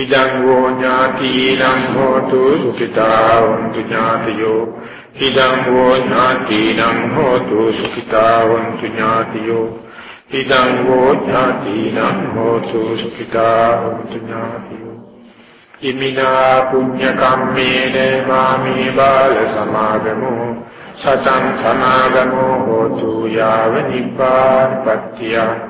ඉදං වෝ ඥාතිනම් හෝතු සුඛිතා වന്തു ඥාතියෝ. ඉදං වෝ ඥාතිනම් හෝතු සුඛිතා වന്തു ඥාතියෝ. ඉදං වෝ ඥාතිනම් හෝතු සුඛිතා වന്തു ඥාතියෝ. ඉමිනා පුඤ්ඤ කම්මේන මාමේ බාල සමාගමෝ. සතං සමාගමෝ හෝතු යාව නිපාතපත්තිය